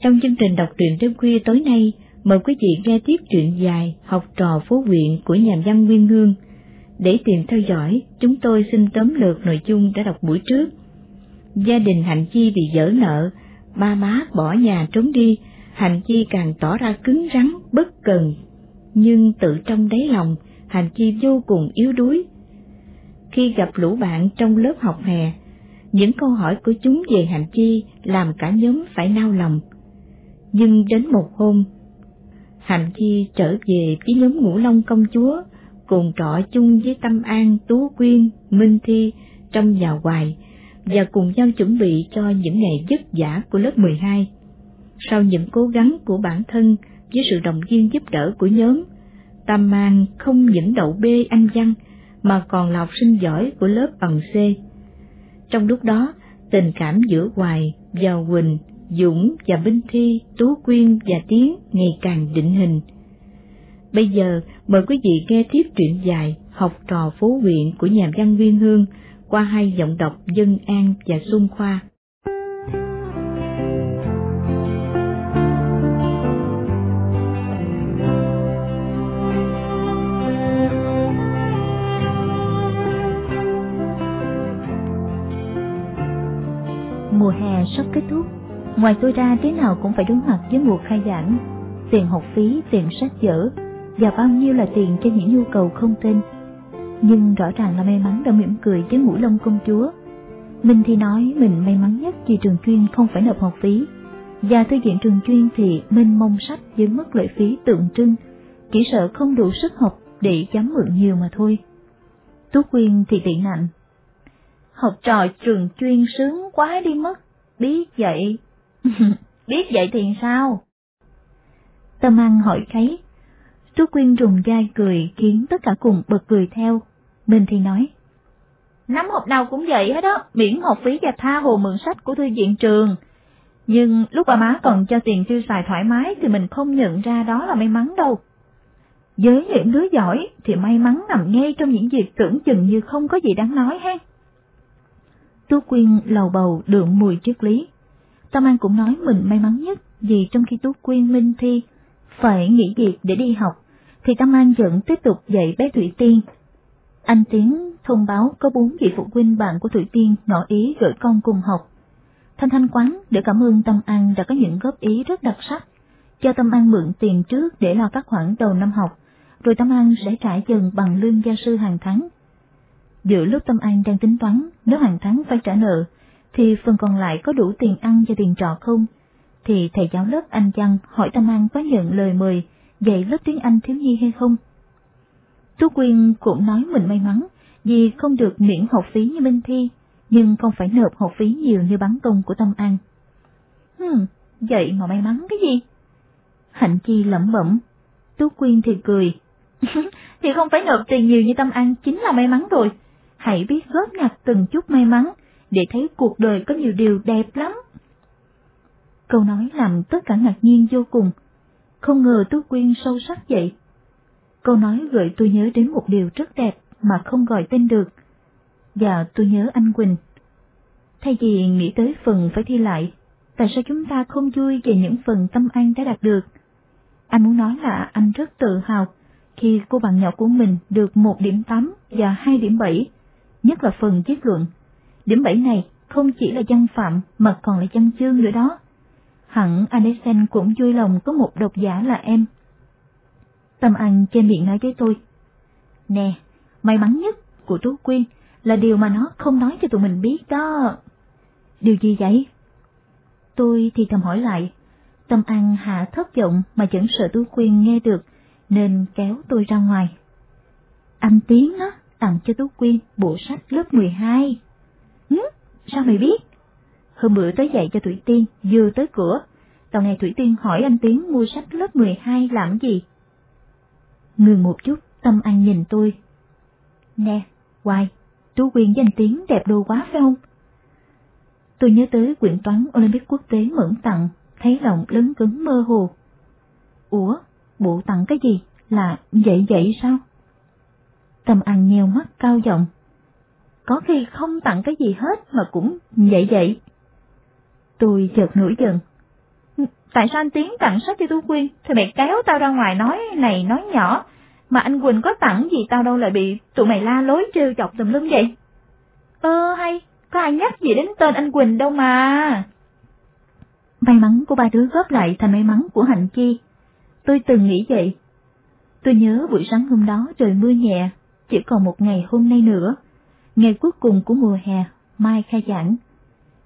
Trong chương trình đọc truyện đêm khuya tối nay, mời quý vị nghe tiếp truyện dài Học trò phố huyện của nhà văn Nguyên Hương. Để tìm theo dõi, chúng tôi xin tóm lược nội dung đã đọc buổi trước. Gia đình Hạnh Chi bị dở nợ, ba má bỏ nhà trốn đi, Hạnh Chi càng tỏ ra cứng rắn, bất cần. Nhưng tự trong đáy lòng, Hạnh Chi vô cùng yếu đuối. Khi gặp lũ bạn trong lớp học hè, những câu hỏi của chúng về Hạnh Chi làm cả nhóm phải nao lòng. Nhưng đến một hôm, Hạnh Chi trở về với nhóm ngũ long công chúa, cùng trọ chung với Tâm An, Tú Quyên, Minh Thi trong nhà hoài, và cùng nhau chuẩn bị cho những ngày vất vả của lớp 12. Sau những cố gắng của bản thân với sự động viên giúp đỡ của nhóm, Tâm An không những đậu B anh văn mà còn là học sinh giỏi của lớp bằng C. Trong lúc đó, tình cảm giữa Hoài và Quỳnh, Dũng và Minh Thi, Tú Quyên và Tiến ngày càng định hình. Bây giờ, mời quý vị nghe tiếp truyện dài Học trò phố huyện của nhà văn Viên Hương qua hai giọng đọc Dân An và Xuân Khoa. Mùa hè sắp kết thúc, ngoài tôi ra thế nào cũng phải đối mặt với mùa khai giảng, tiền học phí, tiền sách vở và bao nhiêu là tiền cho những nhu cầu không tên. Nhưng rõ ràng là may mắn đã mỉm cười với ngũ lông công chúa. Mình thì nói mình may mắn nhất vì trường chuyên không phải nộp học phí, và thư viện trường chuyên thì mênh mông sách với mức lệ phí tượng trưng, chỉ sợ không đủ sức học để dám mượn nhiều mà thôi. Tú Quyên thì tị nạnh. Học trò trường chuyên sướng quá đi mất, biết vậy. biết vậy thì sao? Tâm An hỏi kháy. Tú Quyên rùng gai cười khiến tất cả cùng bật cười theo. Mình thì nói. nắm hộp nào cũng vậy hết đó, miễn học phí và tha hồ mượn sách của thư viện trường. Nhưng lúc bà má còn cho tiền tiêu xài thoải mái thì mình không nhận ra đó là may mắn đâu. Với những đứa giỏi thì may mắn nằm ngay trong những việc tưởng chừng như không có gì đáng nói ha. Tú Quyên lầu bầu đượm mùi triết lý. Tâm An cũng nói mình may mắn nhất vì trong khi Tú Quyên Minh Thi phải nghỉ việc để đi học, thì Tâm An vẫn tiếp tục dạy bé Thủy Tiên. Anh Tiến thông báo có bốn vị phụ huynh bạn của Thủy Tiên ngỏ ý gửi con cùng học. Thanh Thanh Quán để cảm ơn Tâm An đã có những góp ý rất đặc sắc, cho Tâm An mượn tiền trước để lo các khoản đầu năm học, rồi Tâm An sẽ trả dần bằng lương gia sư hàng tháng. Giữa lúc Tâm An đang tính toán nếu hàng tháng phải trả nợ, thì phần còn lại có đủ tiền ăn và tiền trọ không? Thì thầy giáo lớp Anh Văn hỏi Tâm An có nhận lời mời dạy lớp tiếng Anh thiếu nhi hay không? Tú Quyên cũng nói mình may mắn vì không được miễn học phí như Minh Thi, nhưng không phải nộp học phí nhiều như bán công của Tâm An. Hừm, vậy mà may mắn cái gì? Hạnh Chi lẩm bẩm, Tú Quyên thì cười. thì không phải nộp tiền nhiều như Tâm An chính là may mắn rồi. Hãy biết góp nhặt từng chút may mắn để thấy cuộc đời có nhiều điều đẹp lắm. Câu nói làm tất cả ngạc nhiên vô cùng. Không ngờ Tú Quyên sâu sắc vậy. Câu nói gợi tôi nhớ đến một điều rất đẹp mà không gọi tên được. Và tôi nhớ anh Quỳnh. Thay vì nghĩ tới phần phải thi lại, tại sao chúng ta không vui về những phần tâm an đã đạt được? Anh muốn nói là anh rất tự hào khi cô bạn nhỏ của mình được một điểm tám và hai điểm bảy, nhất là phần viết luận. Điểm bảy này không chỉ là dân phạm mà còn là dân chương nữa đó. Hẳn Andersen cũng vui lòng có một độc giả là em. Tâm An trên miệng nói với tôi. Nè, may mắn nhất của Tú Quyên là điều mà nó không nói cho tụi mình biết đó. Điều gì vậy? Tôi thì thầm hỏi lại. Tâm An hạ thấp giọng mà vẫn sợ Tú Quyên nghe được, nên kéo tôi ra ngoài. Anh Tiến á, tặng cho Tú Quyên bộ sách lớp 12. Sao mày biết? Hôm bữa tới dạy cho Thủy Tiên, vừa tới cửa. tao nghe Thủy Tiên hỏi anh Tiến mua sách lớp 12 làm gì? Ngừng một chút, Tâm An nhìn tôi. Nè, Hoài, Tú Quyên với anh Tiến đẹp đồ quá phải không? Tôi nhớ tới quyển toán Olympic quốc tế mẫn tặng, thấy lòng lớn cứng mơ hồ. Ủa, bộ tặng cái gì? Là dậy dậy sao? Tâm An nheo mắt cao giọng. Có khi không tặng cái gì hết mà cũng vậy vậy. Tôi chợt nổi giận. tại sao anh Tiến tặng sách cho Tú Quyên, thì mày kéo tao ra ngoài nói này nói nhỏ, mà anh Quỳnh có tặng gì tao đâu lại bị tụi mày la lối trêu chọc tùm lum vậy? Ơ hay, có ai nhắc gì đến tên anh Quỳnh đâu mà. May mắn của ba đứa góp lại thành may mắn của Hạnh Chi. Tôi từng nghĩ vậy. Tôi nhớ buổi sáng hôm đó trời mưa nhẹ, chỉ còn một ngày hôm nay nữa, ngày cuối cùng của mùa hè, mai khai giảng.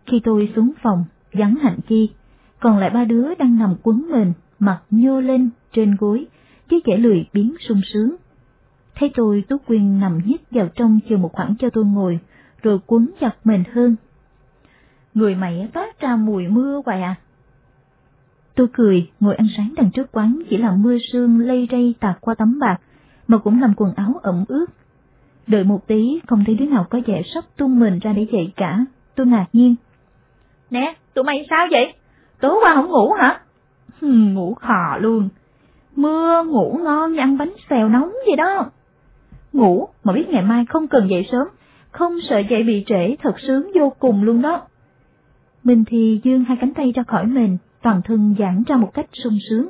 Khi tôi xuống phòng, vắng Hạnh Chi, còn lại ba đứa đang nằm quấn mình, mặt nhô lên trên gối, chứ trẻ lười biến sung sướng. Thấy tôi Tú Quyên nằm nhích vào trong chờ một khoảng cho tôi ngồi, rồi quấn chặt mình hơn. Người mày phát ra mùi mưa hoài à? Tôi cười, ngồi ăn sáng đằng trước quán chỉ là mưa sương lây rây tạt qua tấm bạc, mà cũng làm quần áo ẩm ướt. Đợi một tí, không thấy đứa nào có vẻ sắp tung mình ra để dậy cả, tôi ngạc nhiên. Nè, tụi mày sao vậy? Tối qua không ngủ hả? ngủ khò luôn. Mưa ngủ ngon như ăn bánh xèo nóng vậy đó. Ngủ mà biết ngày mai không cần dậy sớm, không sợ dậy bị trễ thật sướng vô cùng luôn đó. Mình thì dương hai cánh tay ra khỏi mình, toàn thân giãn ra một cách sung sướng.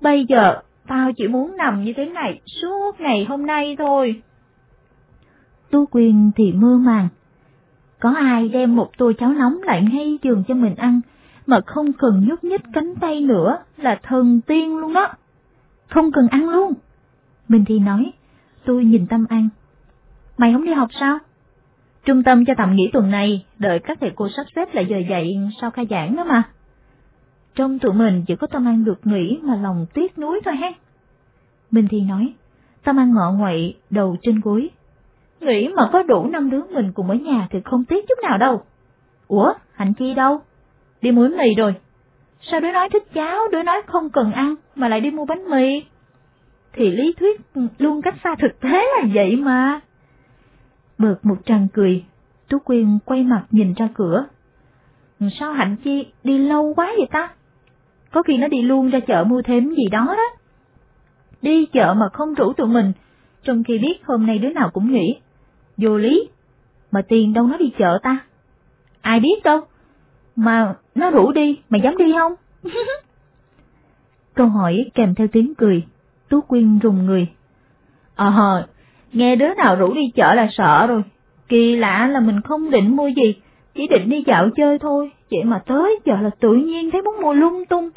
Bây giờ, tao chỉ muốn nằm như thế này suốt ngày hôm nay thôi. Tu Quyền thì mơ màng. Có ai đem một tô cháo nóng lại ngay giường cho mình ăn, mà không cần nhúc nhích cánh tay nữa là thần tiên luôn đó. Không cần ăn luôn. Mình thì nói, tôi nhìn Tâm An. Mày không đi học sao? Trung tâm cho tạm nghỉ tuần này, đợi các thầy cô sắp xếp lại giờ dạy sau khai giảng đó mà. Trong tụi mình chỉ có Tâm An được nghỉ mà lòng tiếc nuối thôi ha. Minh Thi nói, Tâm An ngọ ngoậy, đầu trên gối. Nghĩ mà có đủ năm đứa mình cùng ở nhà thì không tiếc chút nào đâu. Ủa, Hạnh Chi đâu? Đi mua mì rồi. Sao đứa nói thích cháo, đứa nói không cần ăn, mà lại đi mua bánh mì? Thì lý thuyết luôn cách xa thực tế là vậy mà. Bợt một tràng cười, Tú Quyên quay mặt nhìn ra cửa. Sao Hạnh Chi đi lâu quá vậy ta? Có khi nó đi luôn ra chợ mua thêm gì đó đó. Đi chợ mà không rủ tụi mình, trong khi biết hôm nay đứa nào cũng nghỉ. Vô lý, mà tiền đâu nó đi chợ ta? Ai biết đâu, mà nó rủ đi, mày dám đi không? Câu hỏi kèm theo tiếng cười, Tú Quyên rùng người. Ờ, nghe đứa nào rủ đi chợ là sợ rồi, kỳ lạ là mình không định mua gì, chỉ định đi dạo chơi thôi, vậy mà tới giờ là tự nhiên thấy muốn mua lung tung,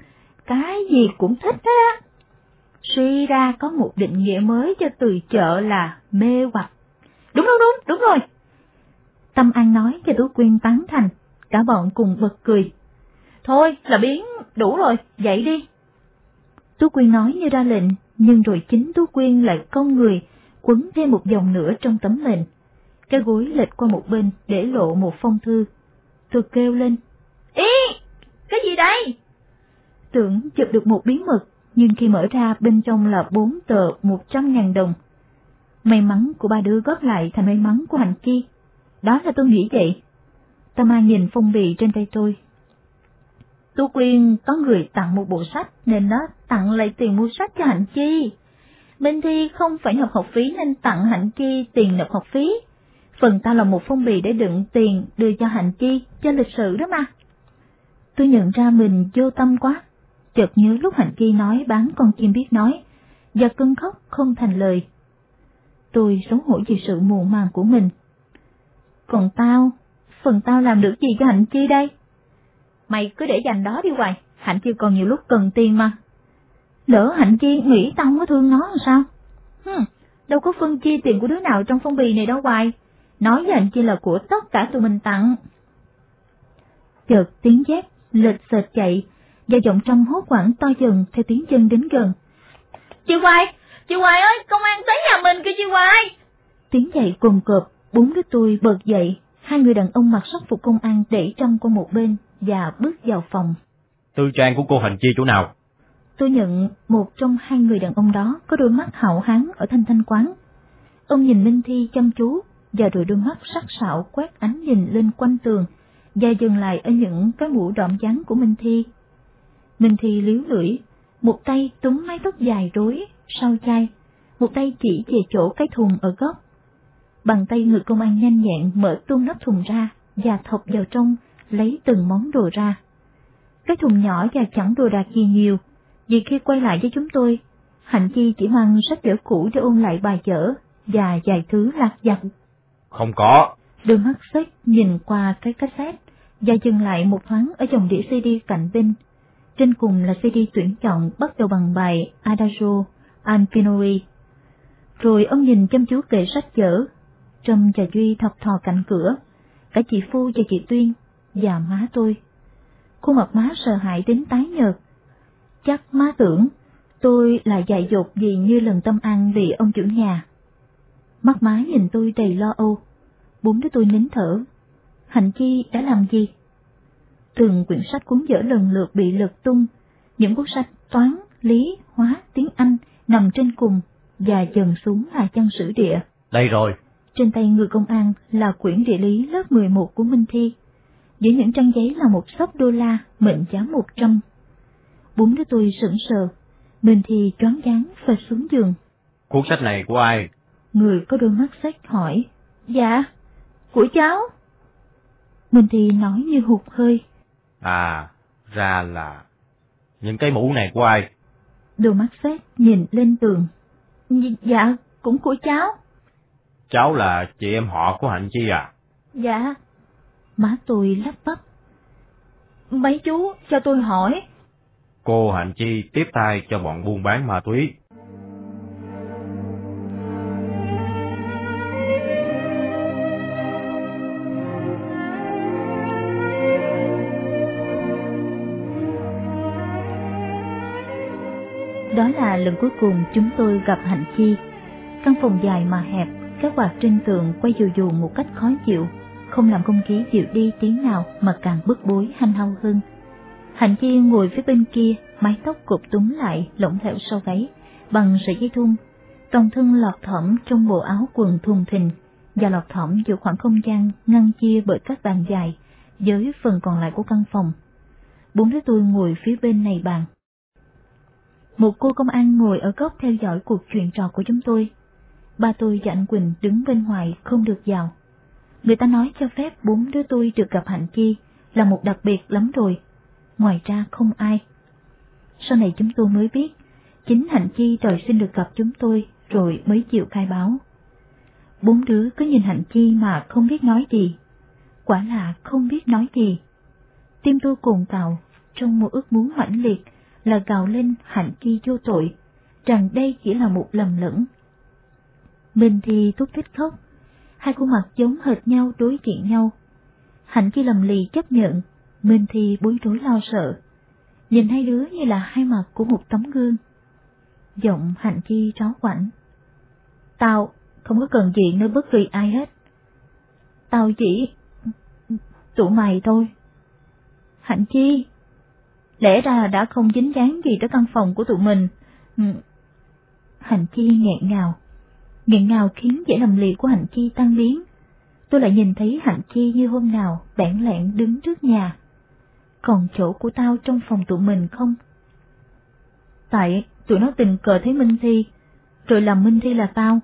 cái gì cũng thích hết á. Suy ra có một định nghĩa mới cho từ chợ là mê hoặc. Đúng đúng đúng, đúng rồi. Tâm An nói cho Tú Quyên tán thành, cả bọn cùng bật cười. Thôi là biến, đủ rồi, dậy đi. Tú Quyên nói như ra lệnh, nhưng rồi chính Tú Quyên lại cong người, quấn thêm một dòng nữa trong tấm mền. Cái gối lệch qua một bên để lộ một phong thư. Tôi kêu lên. Ý, cái gì đây? Tưởng chụp được một bí mật, nhưng khi mở ra bên trong là bốn tờ một trăm ngàn đồng. May mắn của ba đứa góp lại thành may mắn của Hạnh Chi. Đó là tôi nghĩ vậy. Tâm An nhìn phong bì trên tay tôi. Tu Quyên có người tặng một bộ sách nên nó tặng lại tiền mua sách cho Hạnh Chi. Minh Thi không phải nộp học phí nên tặng Hạnh Chi tiền nộp học phí. Phần ta là một phong bì để đựng tiền đưa cho Hạnh Chi, cho lịch sử đó mà. Tôi nhận ra mình vô tâm quá, chợt nhớ lúc Hạnh Chi nói bán con chim biết nói, và cơn khóc không thành lời. Tôi xấu hổ vì sự muộn màng của mình. Còn tao, phần tao làm được gì cho Hạnh Chi đây? Mày cứ để dành đó đi hoài, Hạnh Chi còn nhiều lúc cần tiền mà. Lỡ Hạnh Chi nghĩ tao không có thương nó làm sao? Hừm, đâu có phân chia tiền của đứa nào trong phong bì này đâu hoài. Nói với Hạnh Chi là của tất cả tụi mình tặng. Chợt tiếng dép, lệch sệt chạy, và giọng trong hốt quảng to dần theo tiếng chân đến gần. Chị Hoài, chị Hoài ơi, công an tới nhà mình kìa chị Hoài. Tiếng chạy cùng cộp, bốn đứa tôi bật dậy, hai người đàn ông mặc sắc phục công an để trong qua một bên và bước vào phòng. Tư trang của cô Hành Chi chỗ nào? Tôi nhận một trong hai người đàn ông đó có đôi mắt hạo hán ở thanh thanh quán. Ông nhìn Minh Thi chăm chú và rồi đôi mắt sắc sảo quét ánh nhìn lên quanh tường và dừng lại ở những cái mũ đọm trắng của Minh Thi. Minh Thi liếu lưỡi, một tay túm mái tóc dài rối sau chai, một tay chỉ về chỗ cái thùng ở góc. Bằng tay người công an nhanh nhẹn mở tung nắp thùng ra và thọc vào trong, lấy từng món đồ ra. cái thùng nhỏ và chẳng đồ đạc gì nhiều, vì khi quay lại với chúng tôi, Hạnh Chi chỉ mang sách vở cũ để ôn lại bài vở và vài thứ lạc vặt. Không có. Đôi mắt sách nhìn qua cái cassette và dừng lại một thoáng ở dòng đĩa CD cạnh bên. Trên cùng là CD tuyển chọn bắt đầu bằng bài Adagio Alpinori. Rồi ông nhìn chăm chú kệ sách vở, Trâm và Duy thọc thò cạnh cửa, cả chị Phu và chị Tuyên, và má tôi. Khuôn mặt má sợ hãi đến tái nhợt. Chắc má tưởng tôi là dại dột gì như lần tâm ăn vì ông chủ nhà. Mắt má nhìn tôi đầy lo âu. Bốn đứa tôi nín thở. Hạnh Chi đã làm gì? Từng quyển sách cuốn dở lần lượt bị lật tung, những cuốn sách toán, lý, hóa, tiếng Anh nằm trên cùng và dần xuống là chân sử địa. Đây rồi. Trên tay người công an là quyển địa lý lớp 11 của Minh Thi. Giữa những trang giấy là một sấp đô la mệnh giá 100. Bốn đứa tôi sững sờ, Minh Thi choáng váng phật xuống giường. Cuốn sách này của ai? Người có đôi mắt sách hỏi. Dạ, của cháu. Minh Thi nói như hụt hơi. À, ra là... Những cái mũ này của ai? Đôi mắt xét nhìn lên tường. Dạ, cũng của cháu. Cháu là chị em họ của Hạnh Chi à? Dạ. Má tôi lắp bắp. Mấy chú, cho tôi hỏi. Cô Hạnh Chi tiếp tay cho bọn buôn bán ma túy. Lần cuối cùng chúng tôi gặp Hạnh Chi. Căn phòng dài mà hẹp, các quạt trên tường quay dù dù một cách khó chịu, không làm không khí dịu đi tiếng nào mà càng bức bối hanh hao hơn. Hạnh Chi ngồi phía bên kia, mái tóc cụp túm lại, lỏng lẻo sau gáy, bằng sợi dây thun, toàn thân lọt thỏm trong bộ áo quần thùng thình và lọt thỏm giữa khoảng không gian ngăn chia bởi các bàn dài với phần còn lại của căn phòng. Bốn đứa tôi ngồi phía bên này bàn. Một cô công an ngồi ở góc theo dõi cuộc chuyện trò của chúng tôi. Ba tôi và anh Quỳnh đứng bên ngoài không được vào. Người ta nói cho phép bốn đứa tôi được gặp Hạnh Chi là một đặc biệt lắm rồi. Ngoài ra không ai. Sau này chúng tôi mới biết, chính Hạnh Chi đòi xin được gặp chúng tôi rồi mới chịu khai báo. Bốn đứa cứ nhìn Hạnh Chi mà không biết nói gì. Quả là không biết nói gì. Tim tôi cuồn cào trong một ước muốn mãnh liệt là gào lên hạnh chi vô tội, rằng đây chỉ là một lầm lẫn. Mình thì thúc thích khóc, hai khuôn mặt giống hệt nhau đối diện nhau. Hạnh chi lầm lì chấp nhận, Minh thì bối rối lo sợ. Nhìn hai đứa như là hai mặt của một tấm gương. Giọng hạnh chi ráo quảnh. Tao không có cần gì nơi bất kỳ ai hết. Tao chỉ... tụi mày thôi. Hạnh chi, lẽ ra đã không dính dáng gì tới căn phòng của tụi mình. Ừ. Hành chi nghẹn ngào, nghẹn ngào khiến vẻ lầm lì của Hành chi tan biến. Tôi lại nhìn thấy Hạnh Chi như hôm nào bẽn lẹn đứng trước nhà. Còn chỗ của tao trong phòng tụi mình không? Tại tụi nó tình cờ thấy Minh Thi, rồi làm Minh Thi là tao.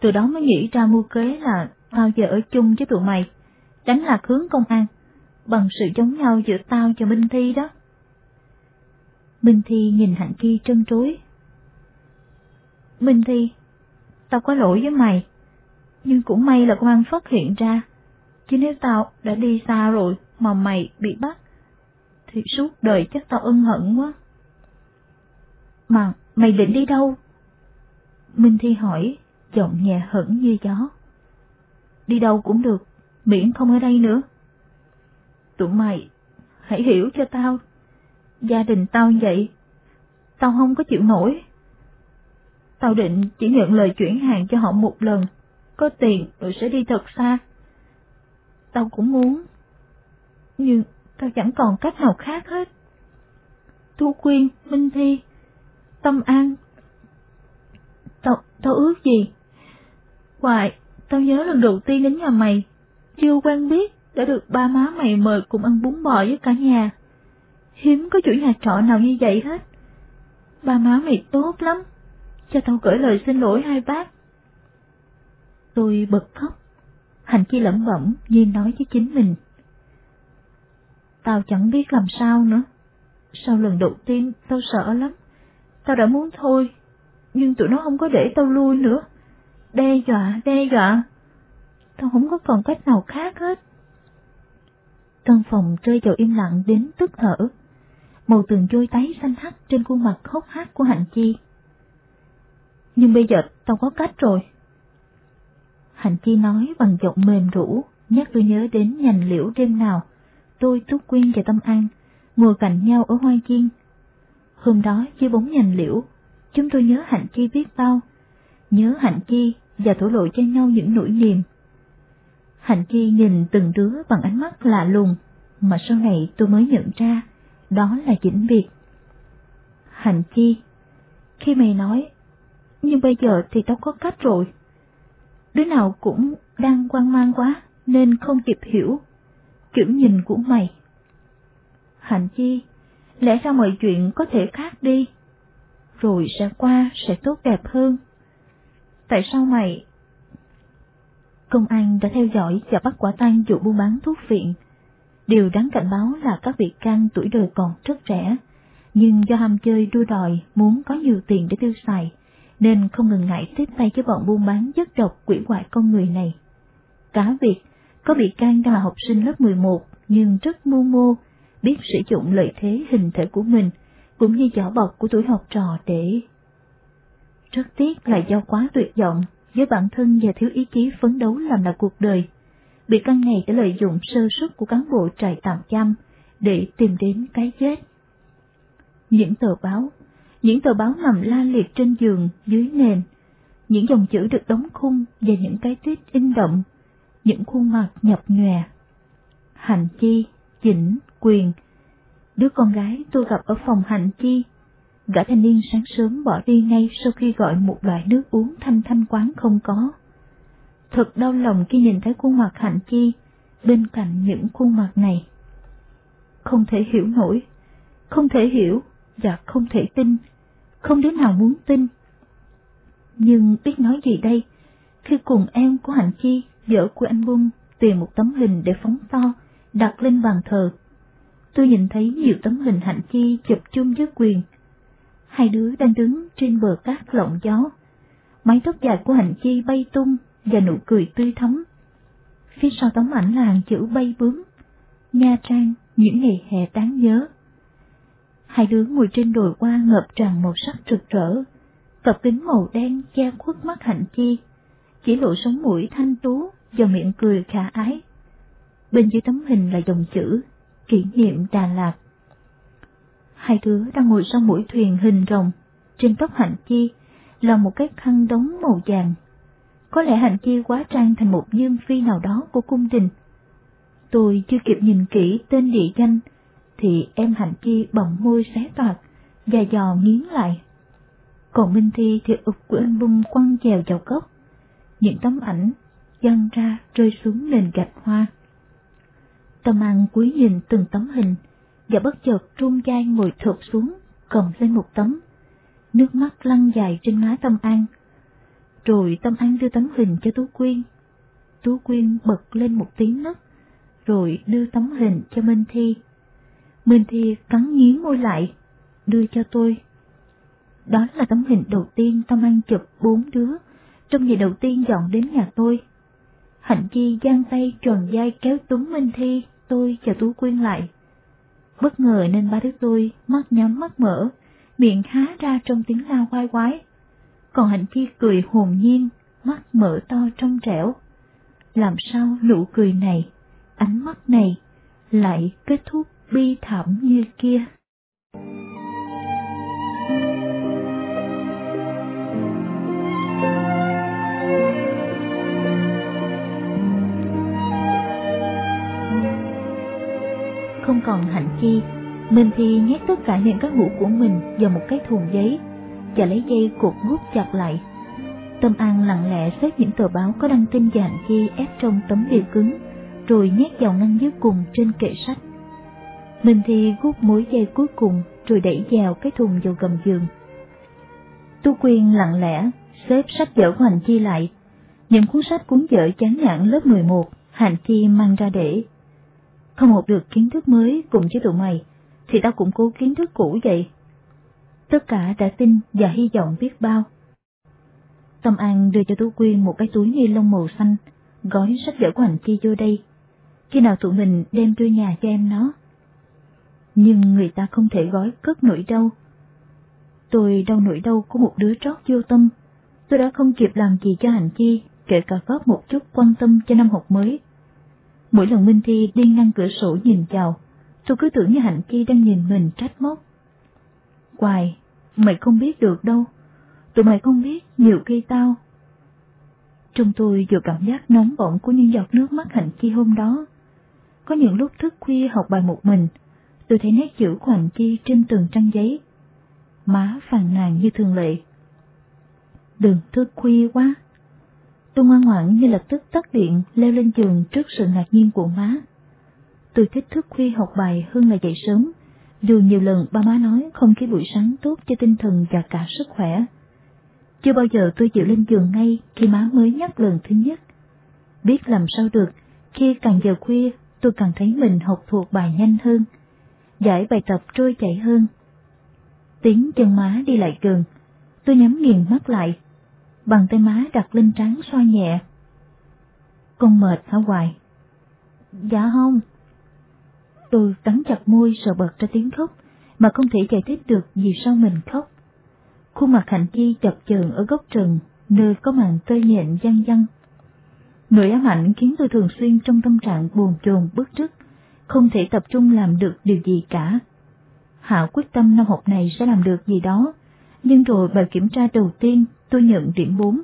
Từ đó mới nghĩ ra mưu kế là tao giờ ở chung với tụi mày, đánh lạc hướng công an, bằng sự giống nhau giữa tao và Minh Thi đó. Minh Thi nhìn Hạnh Chi trân trối. Minh Thi, tao có lỗi với mày, nhưng cũng may là công an phát hiện ra, chứ nếu tao đã đi xa rồi mà mày bị bắt, thì suốt đời chắc tao ân hận quá. Mà mày định đi đâu? Minh Thi hỏi, giọng nhẹ hững như gió. Đi đâu cũng được, miễn không ở đây nữa. Tụi mày, hãy hiểu cho tao Gia đình tao vậy, tao không có chịu nổi. Tao định chỉ nhận lời chuyển hàng cho họ một lần, có tiền rồi sẽ đi thật xa. Tao cũng muốn, nhưng tao chẳng còn cách nào khác hết. Thu Quyên, Minh Thi, Tâm An, tao, tao ước gì? Hoài, tao nhớ lần đầu tiên đến nhà mày, chưa quen biết, đã được ba má mày mời cùng ăn bún bò với cả nhà hiếm có chủ nhà trọ nào như vậy hết. Ba má mày tốt lắm, cho tao gửi lời xin lỗi hai bác. Tôi bật khóc, hành chi lẩm bẩm như nói với chính mình. Tao chẳng biết làm sao nữa, sau lần đầu tiên tao sợ lắm. Tao đã muốn thôi, nhưng tụi nó không có để tao lui nữa. Đe dọa, đe dọa. Tao không có còn cách nào khác hết. Căn phòng rơi vào im lặng đến tức thở. Màu tường trôi tái xanh hắt trên khuôn mặt khóc hát của Hạnh Chi. Nhưng bây giờ tao có cách rồi. Hạnh Chi nói bằng giọng mềm rũ, nhắc tôi nhớ đến nhành liễu đêm nào. Tôi, Túc Quyên và Tâm An ngồi cạnh nhau ở hoa chiên. Hôm đó dưới bóng nhành liễu, chúng tôi nhớ Hạnh Chi biết bao, nhớ Hạnh Chi và thổ lộ cho nhau những nỗi niềm. Hạnh Chi nhìn từng đứa bằng ánh mắt lạ lùng, mà sau này tôi mới nhận ra, đó là Vĩnh Biệt. Hạnh Chi, khi mày nói, nhưng bây giờ thì tao có cách rồi. Đứa nào cũng đang quan mang quá, nên không kịp hiểu kiểu nhìn của mày. Hạnh Chi, lẽ ra mọi chuyện có thể khác đi, rồi sẽ qua sẽ tốt đẹp hơn. Tại sao mày... Công an đã theo dõi và bắt quả tang vụ buôn bán thuốc viện. Điều đáng cảnh báo là các bị can tuổi đời còn rất trẻ, nhưng do ham chơi đua đòi muốn có nhiều tiền để tiêu xài, nên không ngừng ngại tiếp tay cho bọn buôn bán chất độc quỷ hoại con người này. Cá việc, có bị can đang là học sinh lớp 11 nhưng rất mưu mô, biết sử dụng lợi thế hình thể của mình, cũng như vỏ bọc của tuổi học trò để... Rất tiếc là do quá tuyệt vọng với bản thân và thiếu ý chí phấn đấu làm lại cuộc đời. Bị căn này đã lợi dụng sơ suất của cán bộ trại tạm giam để tìm đến cái chết. Những tờ báo, những tờ báo nằm la liệt trên giường dưới nền, những dòng chữ được đóng khung và những cái tiết in đậm, những khuôn mặt nhập nhòe. Hành chi, chỉnh, quyền. Đứa con gái tôi gặp ở phòng hành chi. Gã thanh niên sáng sớm bỏ đi ngay sau khi gọi một loại nước uống thanh thanh quán không có. Thật đau lòng khi nhìn thấy khuôn mặt hạnh chi bên cạnh những khuôn mặt này. Không thể hiểu nổi, không thể hiểu và không thể tin, không đứa nào muốn tin. Nhưng biết nói gì đây, khi cùng em của Hạnh Chi, vợ của anh Bung, tìm một tấm hình để phóng to, đặt lên bàn thờ. Tôi nhìn thấy nhiều tấm hình Hạnh Chi chụp chung với quyền. Hai đứa đang đứng trên bờ cát lộng gió. Mái tóc dài của Hạnh Chi bay tung và nụ cười tươi thắm. Phía sau tấm ảnh là hàng chữ bay bướm, Nha Trang, những ngày hè đáng nhớ. Hai đứa ngồi trên đồi hoa ngập tràn màu sắc rực rỡ, cặp kính màu đen che khuất mắt Hạnh Chi, chỉ lộ sống mũi thanh tú và miệng cười khả ái. Bên dưới tấm hình là dòng chữ kỷ niệm Đà Lạt. Hai đứa đang ngồi sau mũi thuyền hình rồng, trên tóc Hạnh Chi là một cái khăn đóng màu vàng. Có lẽ Hạnh Chi quá trang thành một dương phi nào đó của cung đình. Tôi chưa kịp nhìn kỹ tên địa danh, thì em Hạnh Chi bỗng môi xé toạc, và dò nghiến lại. Còn Minh Thi thì ụp của anh bung quăng chèo vào gốc. Những tấm ảnh dâng ra rơi xuống nền gạch hoa. Tâm An cúi nhìn từng tấm hình, và bất chợt trung chai ngồi thụp xuống, cầm lên một tấm. Nước mắt lăn dài trên má Tâm An. Rồi Tâm An đưa tấm hình cho Tú Quyên. Tú Quyên bật lên một tiếng nấc, rồi đưa tấm hình cho Minh Thi. Minh Thi cắn nghiến môi lại, đưa cho tôi. Đó là tấm hình đầu tiên Tâm An chụp bốn đứa, trong ngày đầu tiên dọn đến nhà tôi. Hạnh Chi giang tay tròn dai kéo túm Minh Thi, tôi và Tú Quyên lại. Bất ngờ nên ba đứa tôi mắt nhắm mắt mở, miệng há ra trong tiếng la quai quái. Còn Hạnh Chi cười hồn nhiên, mắt mở to trong trẻo. Làm sao nụ cười này, ánh mắt này lại kết thúc bi thảm như kia? không còn hạnh chi, Minh Thi nhét tất cả những cái ngủ của mình vào một cái thùng giấy và lấy dây cột nút chặt lại. Tâm An lặng lẽ xếp những tờ báo có đăng tin và hành chi ép trong tấm bìa cứng, rồi nhét vào ngăn dưới cùng trên kệ sách. Minh Thi gút mối dây cuối cùng rồi đẩy vào cái thùng vào gầm giường. Tu Quyên lặng lẽ xếp sách vở của Hành Chi lại, những cuốn sách cuốn vở chán nản lớp 11, Hành Chi mang ra để không học được kiến thức mới cùng với tụi mày, thì tao cũng cố kiến thức cũ vậy. Tất cả đã tin và hy vọng biết bao. Tâm An đưa cho Tú Quyên một cái túi ni lông màu xanh, gói sách vở của hành chi vô đây. Khi nào tụi mình đem đưa nhà cho em nó? Nhưng người ta không thể gói cất nỗi đau. Tôi đau nỗi đau của một đứa trót vô tâm. Tôi đã không kịp làm gì cho hành chi, kể cả góp một chút quan tâm cho năm học mới. Mỗi lần Minh Thi đi ngăn cửa sổ nhìn chào, tôi cứ tưởng như Hạnh Chi đang nhìn mình trách móc. Hoài, mày không biết được đâu, tụi mày không biết nhiều khi tao. Trong tôi vừa cảm giác nóng bỏng của những giọt nước mắt Hạnh Chi hôm đó. Có những lúc thức khuya học bài một mình, tôi thấy nét chữ của Hạnh Chi trên từng trang giấy. Má phàn nàn như thường lệ. Đừng thức khuya quá. Tôi ngoan ngoãn như lập tức tắt điện leo lên giường trước sự ngạc nhiên của má. Tôi thích thức khuya học bài hơn là dậy sớm, dù nhiều lần ba má nói không khí buổi sáng tốt cho tinh thần và cả sức khỏe. Chưa bao giờ tôi chịu lên giường ngay khi má mới nhắc lần thứ nhất. Biết làm sao được, khi càng giờ khuya tôi càng thấy mình học thuộc bài nhanh hơn, giải bài tập trôi chảy hơn. Tiếng chân má đi lại gần, tôi nhắm nghiền mắt lại, bằng tay má đặt lên trán xoa nhẹ. Con mệt hả Hoài? Dạ không. Tôi cắn chặt môi sợ bật ra tiếng khóc, mà không thể giải thích được vì sao mình khóc. Khuôn mặt Hạnh Chi chập chờn ở góc trần, nơi có màn tơi nhện văng văng. Nỗi ám ảnh khiến tôi thường xuyên trong tâm trạng buồn chồn bức rứt, không thể tập trung làm được điều gì cả. Hạ quyết tâm năm học này sẽ làm được gì đó, nhưng rồi bài kiểm tra đầu tiên tôi nhận điểm 4.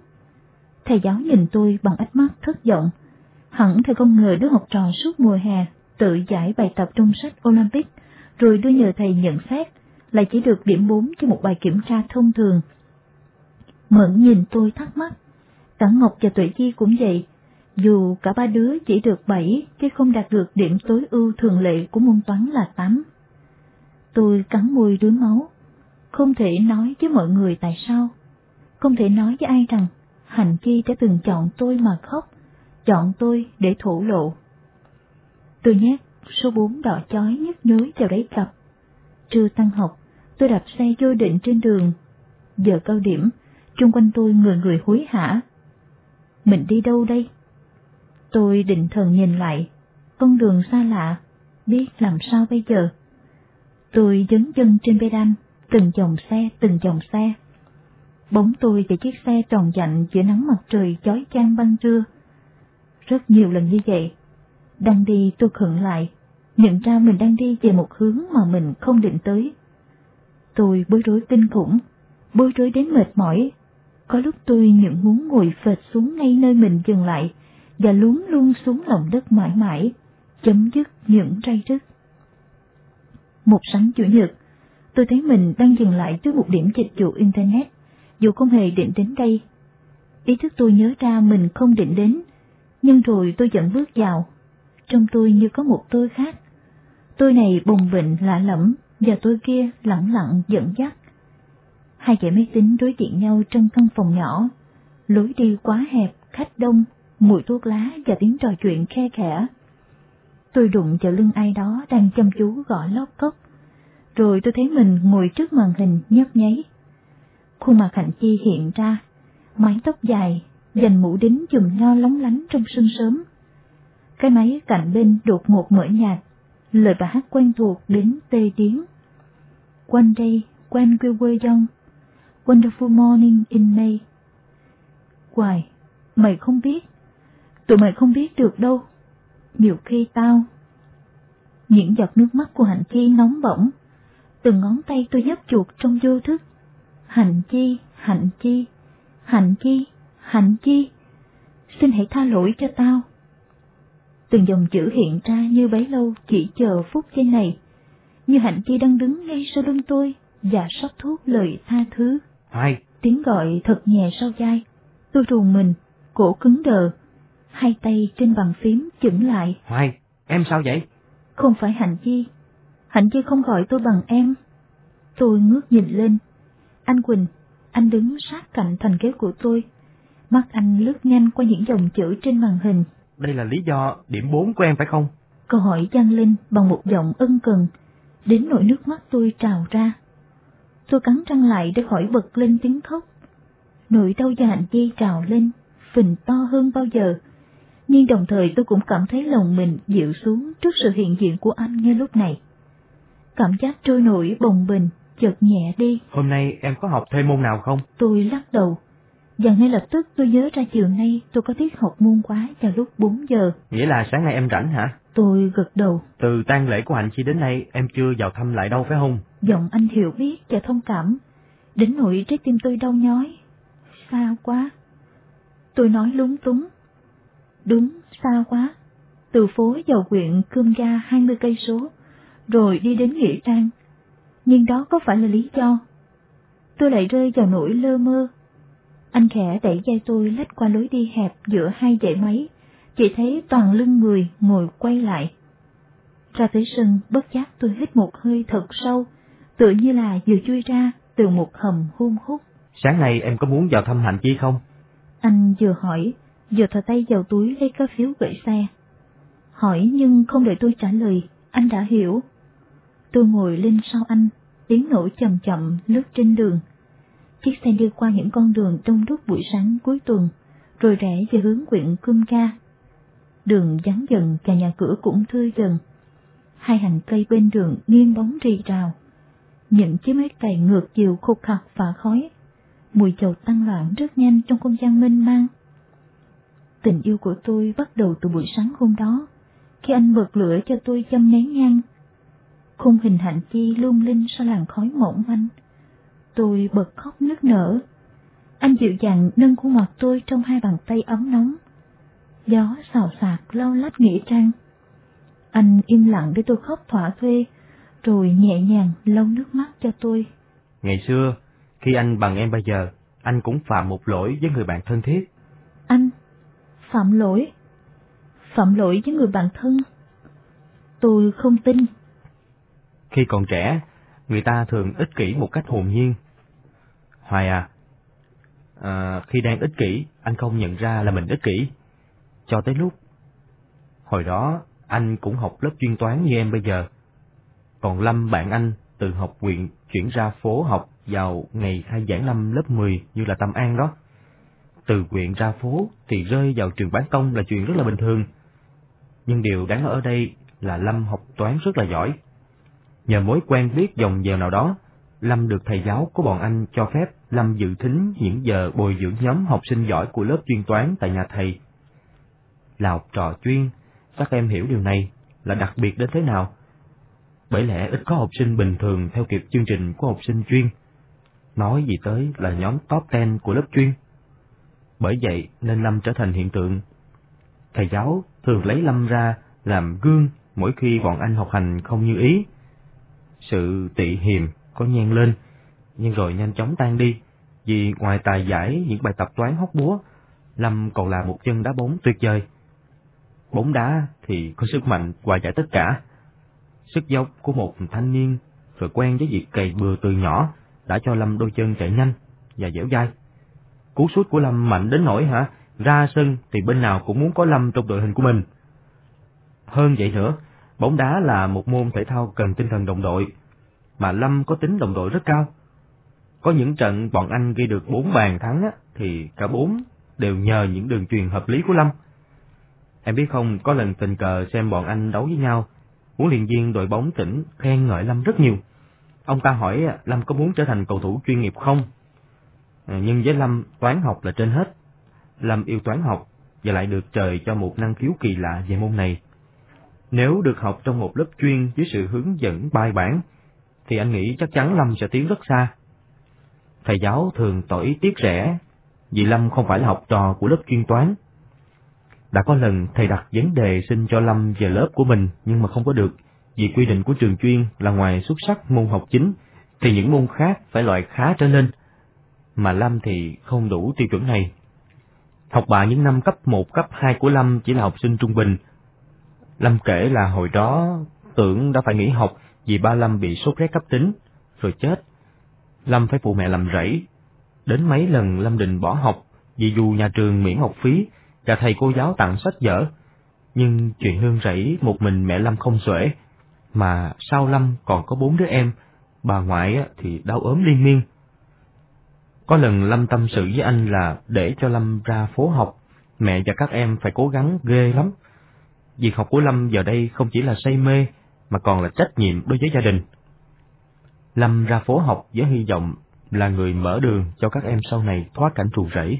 Thầy giáo nhìn tôi bằng ánh mắt thất vọng. Hẳn thầy không ngờ đứa học trò suốt mùa hè tự giải bài tập trong sách Olympic, rồi đưa nhờ thầy nhận xét, lại chỉ được điểm 4 cho một bài kiểm tra thông thường. Mẫn nhìn tôi thắc mắc, cả Ngọc và Tuệ Chi cũng vậy, dù cả ba đứa chỉ được 7 chứ không đạt được điểm tối ưu thường lệ của môn toán là 8. Tôi cắn môi đứa máu, không thể nói với mọi người tại sao, không thể nói với ai rằng Hành Chi đã từng chọn tôi mà khóc, chọn tôi để thổ lộ. Tôi nhét số 4 đỏ chói nhức nhối vào đáy cặp. Trưa tăng học, tôi đạp xe vô định trên đường. Giờ cao điểm, chung quanh tôi người người hối hả. Mình đi đâu đây? Tôi định thần nhìn lại, con đường xa lạ, biết làm sao bây giờ. Tôi dấn chân trên bê đan, từng dòng xe, từng dòng xe. Bóng tôi và chiếc xe tròn dạnh giữa nắng mặt trời chói chang ban trưa. Rất nhiều lần như vậy, đang đi tôi khựng lại, nhận ra mình đang đi về một hướng mà mình không định tới. Tôi bối rối kinh khủng, bối rối đến mệt mỏi. Có lúc tôi nhận muốn ngồi phệt xuống ngay nơi mình dừng lại và lún luôn xuống lòng đất mãi mãi, chấm dứt những trai rứt. Một sáng chủ nhật, tôi thấy mình đang dừng lại trước một điểm dịch vụ Internet, dù không hề định đến đây. Ý thức tôi nhớ ra mình không định đến, nhưng rồi tôi vẫn bước vào. Trong tôi như có một tôi khác. Tôi này bùng bệnh lạ lẫm và tôi kia lặng lặng dẫn dắt. Hai kẻ máy tính đối diện nhau trong căn phòng nhỏ, lối đi quá hẹp, khách đông, mùi thuốc lá và tiếng trò chuyện khe khẽ. Tôi đụng vào lưng ai đó đang chăm chú gõ lót cốc, rồi tôi thấy mình ngồi trước màn hình nhấp nháy. Khuôn mặt Hạnh Chi hiện ra, mái tóc dài, dành mũ đính chùm nho lóng lánh trong sương sớm. Cái máy cạnh bên đột ngột mở nhạc, lời bài hát quen thuộc đến tê tiếng. One day, when we were young, wonderful morning in May. Hoài, mày không biết, tụi mày không biết được đâu. Nhiều khi tao... Những giọt nước mắt của Hạnh Chi nóng bỏng, từng ngón tay tôi nhấp chuột trong vô thức. Hạnh Chi, Hạnh Chi, Hạnh Chi, Hạnh Chi, xin hãy tha lỗi cho tao. Từng dòng chữ hiện ra như bấy lâu chỉ chờ phút giây này, như Hạnh Chi đang đứng ngay sau lưng tôi và sắp thốt lời tha thứ. Hoài, Tiếng gọi thật nhẹ sau vai, tôi rùng mình, cổ cứng đờ, hai tay trên bàn phím chững lại. Hoài, em sao vậy? Không phải Hạnh Chi, Hạnh Chi không gọi tôi bằng em. Tôi ngước nhìn lên. Anh Quỳnh, anh đứng sát cạnh thành ghế của tôi. Mắt anh lướt nhanh qua những dòng chữ trên màn hình. Đây là lý do điểm 4 của em phải không? Câu hỏi vang lên bằng một giọng ân cần, đến nỗi nước mắt tôi trào ra. Tôi cắn răng lại để khỏi bật lên tiếng khóc. Nỗi đau do hạnh dây trào lên, phình to hơn bao giờ. Nhưng đồng thời tôi cũng cảm thấy lòng mình dịu xuống trước sự hiện diện của anh ngay lúc này. Cảm giác trôi nổi bồng bình, chợt nhẹ đi. Hôm nay em có học thêm môn nào không? Tôi lắc đầu. Và ngay lập tức tôi nhớ ra chiều nay tôi có tiết học môn quá vào lúc 4 giờ. Nghĩa là sáng nay em rảnh hả? Tôi gật đầu. Từ tang lễ của Hạnh Chi đến nay em chưa vào thăm lại đâu phải không? Giọng anh hiểu biết và thông cảm. Đến nỗi trái tim tôi đau nhói. Sao quá. Tôi nói lúng túng. Đúng, sao quá. Từ phố vào huyện Cơm Ga 20 cây số, rồi đi đến Nghĩa Trang. Nhưng đó có phải là lý do? Tôi lại rơi vào nỗi lơ mơ. Anh khẽ đẩy dây tôi lách qua lối đi hẹp giữa hai dãy máy, chỉ thấy toàn lưng người ngồi quay lại. Ra tới sân, bất giác tôi hít một hơi thật sâu, tựa như là vừa chui ra từ một hầm hôn hút. Sáng nay em có muốn vào thăm Hạnh Chi không? Anh vừa hỏi, vừa thò tay vào túi lấy cái phiếu gửi xe. Hỏi nhưng không đợi tôi trả lời, anh đã hiểu. Tôi ngồi lên sau anh, tiếng nổ chậm chậm lướt trên đường. Chiếc xe đi qua những con đường đông đúc buổi sáng cuối tuần, rồi rẽ về hướng huyện Cơm Ca. Đường vắng dần và nhà cửa cũng thưa dần. Hai hàng cây bên đường nghiêng bóng rì rào. Những chiếc máy cày ngược chiều khục khặt và khói. Mùi dầu tăng loạn rất nhanh trong không gian mênh mang. Tình yêu của tôi bắt đầu từ buổi sáng hôm đó, khi anh bật lửa cho tôi châm nén nhang. Khung hình hạnh chi lung linh sau làn khói mỏng manh. Tôi bật khóc nức nở. Anh dịu dàng nâng khuôn mặt tôi trong hai bàn tay ấm nóng. Gió xào xạc lau lách nghĩa trang. Anh im lặng để tôi khóc thỏa thuê, rồi nhẹ nhàng lau nước mắt cho tôi. Ngày xưa, khi anh bằng em bây giờ, anh cũng phạm một lỗi với người bạn thân thiết. Anh, phạm lỗi? Phạm lỗi với người bạn thân? Tôi không tin. Khi còn trẻ, người ta thường ích kỷ một cách hồn nhiên. Hoài à, à khi đang ích kỷ, anh không nhận ra là mình ích kỷ. Cho tới lúc, hồi đó anh cũng học lớp chuyên toán như em bây giờ. Còn Lâm bạn anh từ học quyện chuyển ra phố học vào ngày khai giảng năm lớp 10 như là Tâm An đó. Từ quyện ra phố thì rơi vào trường bán công là chuyện rất là bình thường. Nhưng điều đáng ở đây là Lâm học toán rất là giỏi. Nhờ mối quen biết dòng giờ nào đó, Lâm được thầy giáo của bọn anh cho phép Lâm dự thính những giờ bồi dưỡng nhóm học sinh giỏi của lớp chuyên toán tại nhà thầy. Là học trò chuyên, các em hiểu điều này là đặc biệt đến thế nào. Bởi lẽ ít có học sinh bình thường theo kịp chương trình của học sinh chuyên. Nói gì tới là nhóm top 10 của lớp chuyên. Bởi vậy nên Lâm trở thành hiện tượng. Thầy giáo thường lấy Lâm ra làm gương mỗi khi bọn anh học hành không như ý. Sự tị hiềm có nhen lên, nhưng rồi nhanh chóng tan đi, vì ngoài tài giải những bài tập toán hóc búa, Lâm còn là một chân đá bóng tuyệt vời. Bóng đá thì có sức mạnh hòa giải tất cả. Sức dốc của một thanh niên rồi quen với việc cày bừa từ nhỏ đã cho Lâm đôi chân chạy nhanh và dẻo dai. Cú sút của Lâm mạnh đến nỗi hả, ra sân thì bên nào cũng muốn có Lâm trong đội hình của mình. Hơn vậy nữa, bóng đá là một môn thể thao cần tinh thần đồng đội, mà Lâm có tính đồng đội rất cao. Có những trận bọn anh ghi được bốn bàn thắng á, thì cả bốn đều nhờ những đường truyền hợp lý của Lâm. Em biết không, có lần tình cờ xem bọn anh đấu với nhau, huấn luyện viên đội bóng tỉnh khen ngợi Lâm rất nhiều. Ông ta hỏi Lâm có muốn trở thành cầu thủ chuyên nghiệp không? À, nhưng với Lâm, toán học là trên hết. Lâm yêu toán học và lại được trời cho một năng khiếu kỳ lạ về môn này. Nếu được học trong một lớp chuyên với sự hướng dẫn bài bản, thì anh nghĩ chắc chắn Lâm sẽ tiến rất xa. Thầy giáo thường tỏ ý tiếc rẻ, vì Lâm không phải là học trò của lớp chuyên toán. Đã có lần thầy đặt vấn đề xin cho Lâm về lớp của mình nhưng mà không có được, vì quy định của trường chuyên là ngoài xuất sắc môn học chính, thì những môn khác phải loại khá trở lên, mà Lâm thì không đủ tiêu chuẩn này. Học bạ những năm cấp 1, cấp 2 của Lâm chỉ là học sinh trung bình. Lâm kể là hồi đó tưởng đã phải nghỉ học vì ba Lâm bị sốt rét cấp tính, rồi chết. Lâm phải phụ mẹ làm rẫy. Đến mấy lần Lâm định bỏ học vì dù nhà trường miễn học phí và thầy cô giáo tặng sách vở, nhưng chuyện hương rẫy một mình mẹ Lâm không xuể. mà sau Lâm còn có bốn đứa em, bà ngoại thì đau ốm liên miên. Có lần Lâm tâm sự với anh là để cho Lâm ra phố học, mẹ và các em phải cố gắng ghê lắm. Việc học của Lâm giờ đây không chỉ là say mê, mà còn là trách nhiệm đối với gia đình. Lâm ra phố học với hy vọng là người mở đường cho các em sau này thoát cảnh trù rẫy.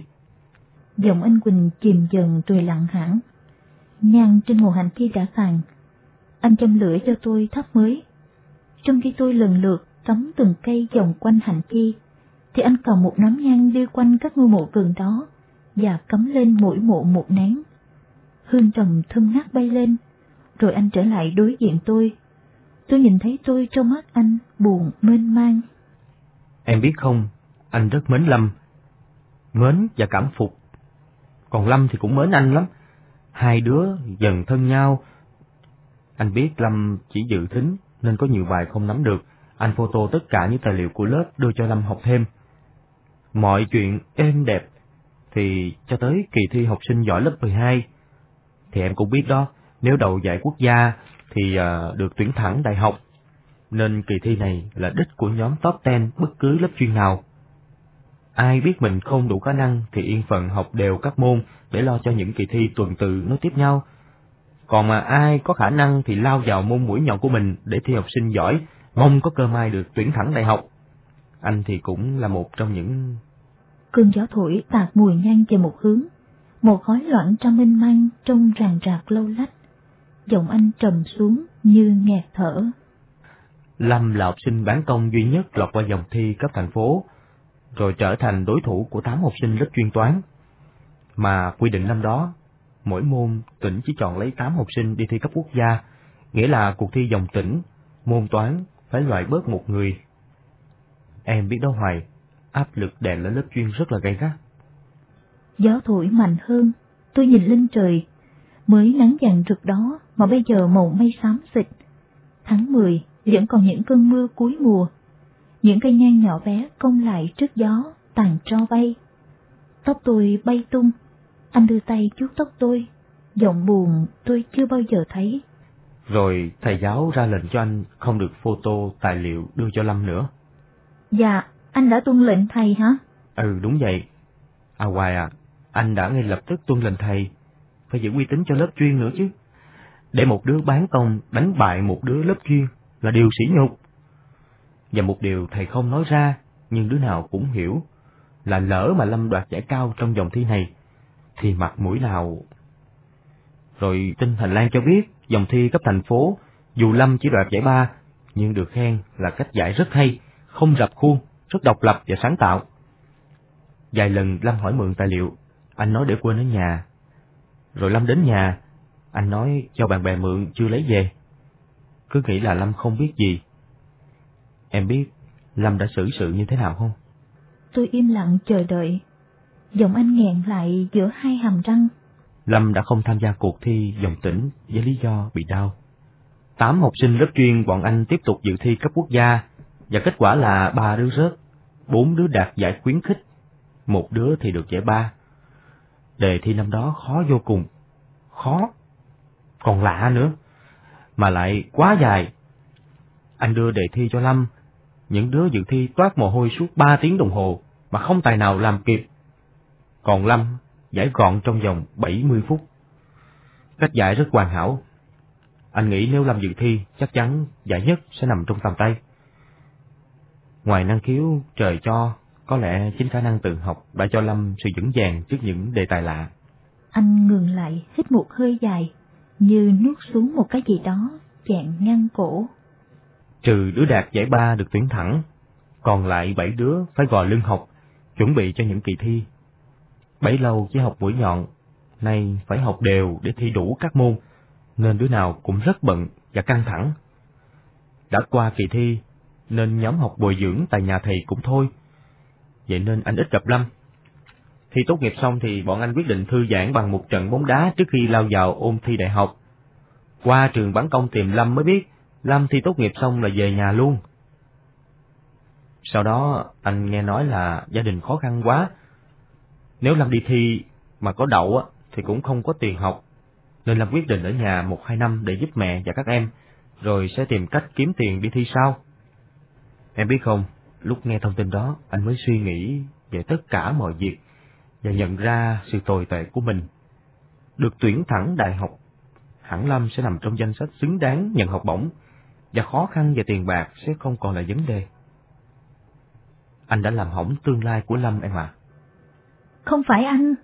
Giọng anh Quỳnh chìm dần rồi lặng hẳn. Nhang trên hồ hành kia đã tàn. Anh châm lửa cho tôi thắp mới. Trong khi tôi lần lượt cắm từng cây vòng quanh hành chi, thì anh cầm một nắm nhang đi quanh các ngôi mộ gần đó và cắm lên mỗi mộ một nén. Hương trầm thơm ngát bay lên, rồi anh trở lại đối diện tôi. Tôi nhìn thấy tôi trong mắt anh buồn mênh mang. Em biết không, anh rất mến Lâm, mến và cảm phục. Còn Lâm thì cũng mến anh lắm. Hai đứa dần thân nhau. Anh biết Lâm chỉ dự thính nên có nhiều bài không nắm được. Anh photo tất cả những tài liệu của lớp đưa cho Lâm học thêm. Mọi chuyện êm đẹp thì cho tới kỳ thi học sinh giỏi lớp 12 thì em cũng biết đó, nếu đậu giải quốc gia thì uh, được tuyển thẳng đại học nên kỳ thi này là đích của nhóm top 10 bất cứ lớp chuyên nào. Ai biết mình không đủ khả năng thì yên phận học đều các môn để lo cho những kỳ thi tuần tự nối tiếp nhau. Còn mà ai có khả năng thì lao vào môn mũi nhọn của mình để thi học sinh giỏi, mong có cơ may được tuyển thẳng đại học. Anh thì cũng là một trong những... Cơn gió thổi tạt mùi nhang về một hướng, một khói loạn trong mênh mang trông ràng rạc lâu lách. Giọng anh trầm xuống như nghẹt thở. Lâm là học sinh bán công duy nhất lọt qua dòng thi cấp thành phố, rồi trở thành đối thủ của tám học sinh lớp chuyên toán. Mà quy định năm đó, mỗi môn tỉnh chỉ chọn lấy tám học sinh đi thi cấp quốc gia, nghĩa là cuộc thi dòng tỉnh, môn toán phải loại bớt một người. Em biết đó Hoài, áp lực đè lên lớp chuyên rất là gay gắt. Gió thổi mạnh hơn, tôi nhìn lên trời, mới nắng vàng rực đó mà bây giờ màu mây xám xịt. Tháng 10 vẫn còn những cơn mưa cuối mùa, những cây nhang nhỏ bé cong lại trước gió, tàn tro bay. Tóc tôi bay tung, anh đưa tay chuốt tóc tôi, giọng buồn tôi chưa bao giờ thấy. Rồi thầy giáo ra lệnh cho anh không được photo tài liệu đưa cho Lâm nữa. Dạ, anh đã tuân lệnh thầy hả? Ừ, đúng vậy. À Hoài à, anh đã ngay lập tức tuân lệnh thầy, phải giữ uy tín cho lớp chuyên nữa chứ. Để một đứa bán công đánh bại một đứa lớp chuyên là điều sỉ nhục. Và một điều thầy không nói ra, nhưng đứa nào cũng hiểu, là lỡ mà Lâm đoạt giải cao trong vòng thi này, thì mặt mũi nào... Rồi tin Hành Lan cho biết, dòng thi cấp thành phố, dù Lâm chỉ đoạt giải ba, nhưng được khen là cách giải rất hay, không rập khuôn, rất độc lập và sáng tạo. Vài lần Lâm hỏi mượn tài liệu, anh nói để quên ở nhà. Rồi Lâm đến nhà, anh nói cho bạn bè mượn chưa lấy về cứ nghĩ là Lâm không biết gì. Em biết Lâm đã xử sự như thế nào không? Tôi im lặng chờ đợi. Giọng anh nghẹn lại giữa hai hàm răng. Lâm đã không tham gia cuộc thi dòng tỉnh với lý do bị đau. Tám học sinh lớp chuyên bọn anh tiếp tục dự thi cấp quốc gia và kết quả là ba đứa rớt, bốn đứa đạt giải khuyến khích, một đứa thì được giải ba. Đề thi năm đó khó vô cùng, khó, còn lạ nữa mà lại quá dài. Anh đưa đề thi cho Lâm, những đứa dự thi toát mồ hôi suốt ba tiếng đồng hồ mà không tài nào làm kịp. Còn Lâm giải gọn trong vòng 70 phút. Cách giải rất hoàn hảo. Anh nghĩ nếu Lâm dự thi, chắc chắn giải nhất sẽ nằm trong tầm tay. Ngoài năng khiếu trời cho, có lẽ chính khả năng tự học đã cho Lâm sự vững vàng trước những đề tài lạ. Anh ngừng lại, hít một hơi dài, như nuốt xuống một cái gì đó chẹn ngang cổ. Trừ đứa đạt giải ba được tuyển thẳng, còn lại bảy đứa phải gò lưng học, chuẩn bị cho những kỳ thi. Bấy lâu chỉ học buổi nhọn, nay phải học đều để thi đủ các môn, nên đứa nào cũng rất bận và căng thẳng. Đã qua kỳ thi, nên nhóm học bồi dưỡng tại nhà thầy cũng thôi. Vậy nên anh ít gặp Lâm. Thi tốt nghiệp xong thì bọn anh quyết định thư giãn bằng một trận bóng đá trước khi lao vào ôn thi đại học. Qua trường bắn công tìm Lâm mới biết, Lâm thi tốt nghiệp xong là về nhà luôn. Sau đó anh nghe nói là gia đình khó khăn quá. Nếu Lâm đi thi mà có đậu á, thì cũng không có tiền học, nên Lâm quyết định ở nhà một hai năm để giúp mẹ và các em, rồi sẽ tìm cách kiếm tiền đi thi sau. Em biết không, lúc nghe thông tin đó, anh mới suy nghĩ về tất cả mọi việc và nhận ra sự tồi tệ của mình. Được tuyển thẳng đại học, hẳn Lâm sẽ nằm trong danh sách xứng đáng nhận học bổng và khó khăn về tiền bạc sẽ không còn là vấn đề. Anh đã làm hỏng tương lai của Lâm em à. Không phải anh.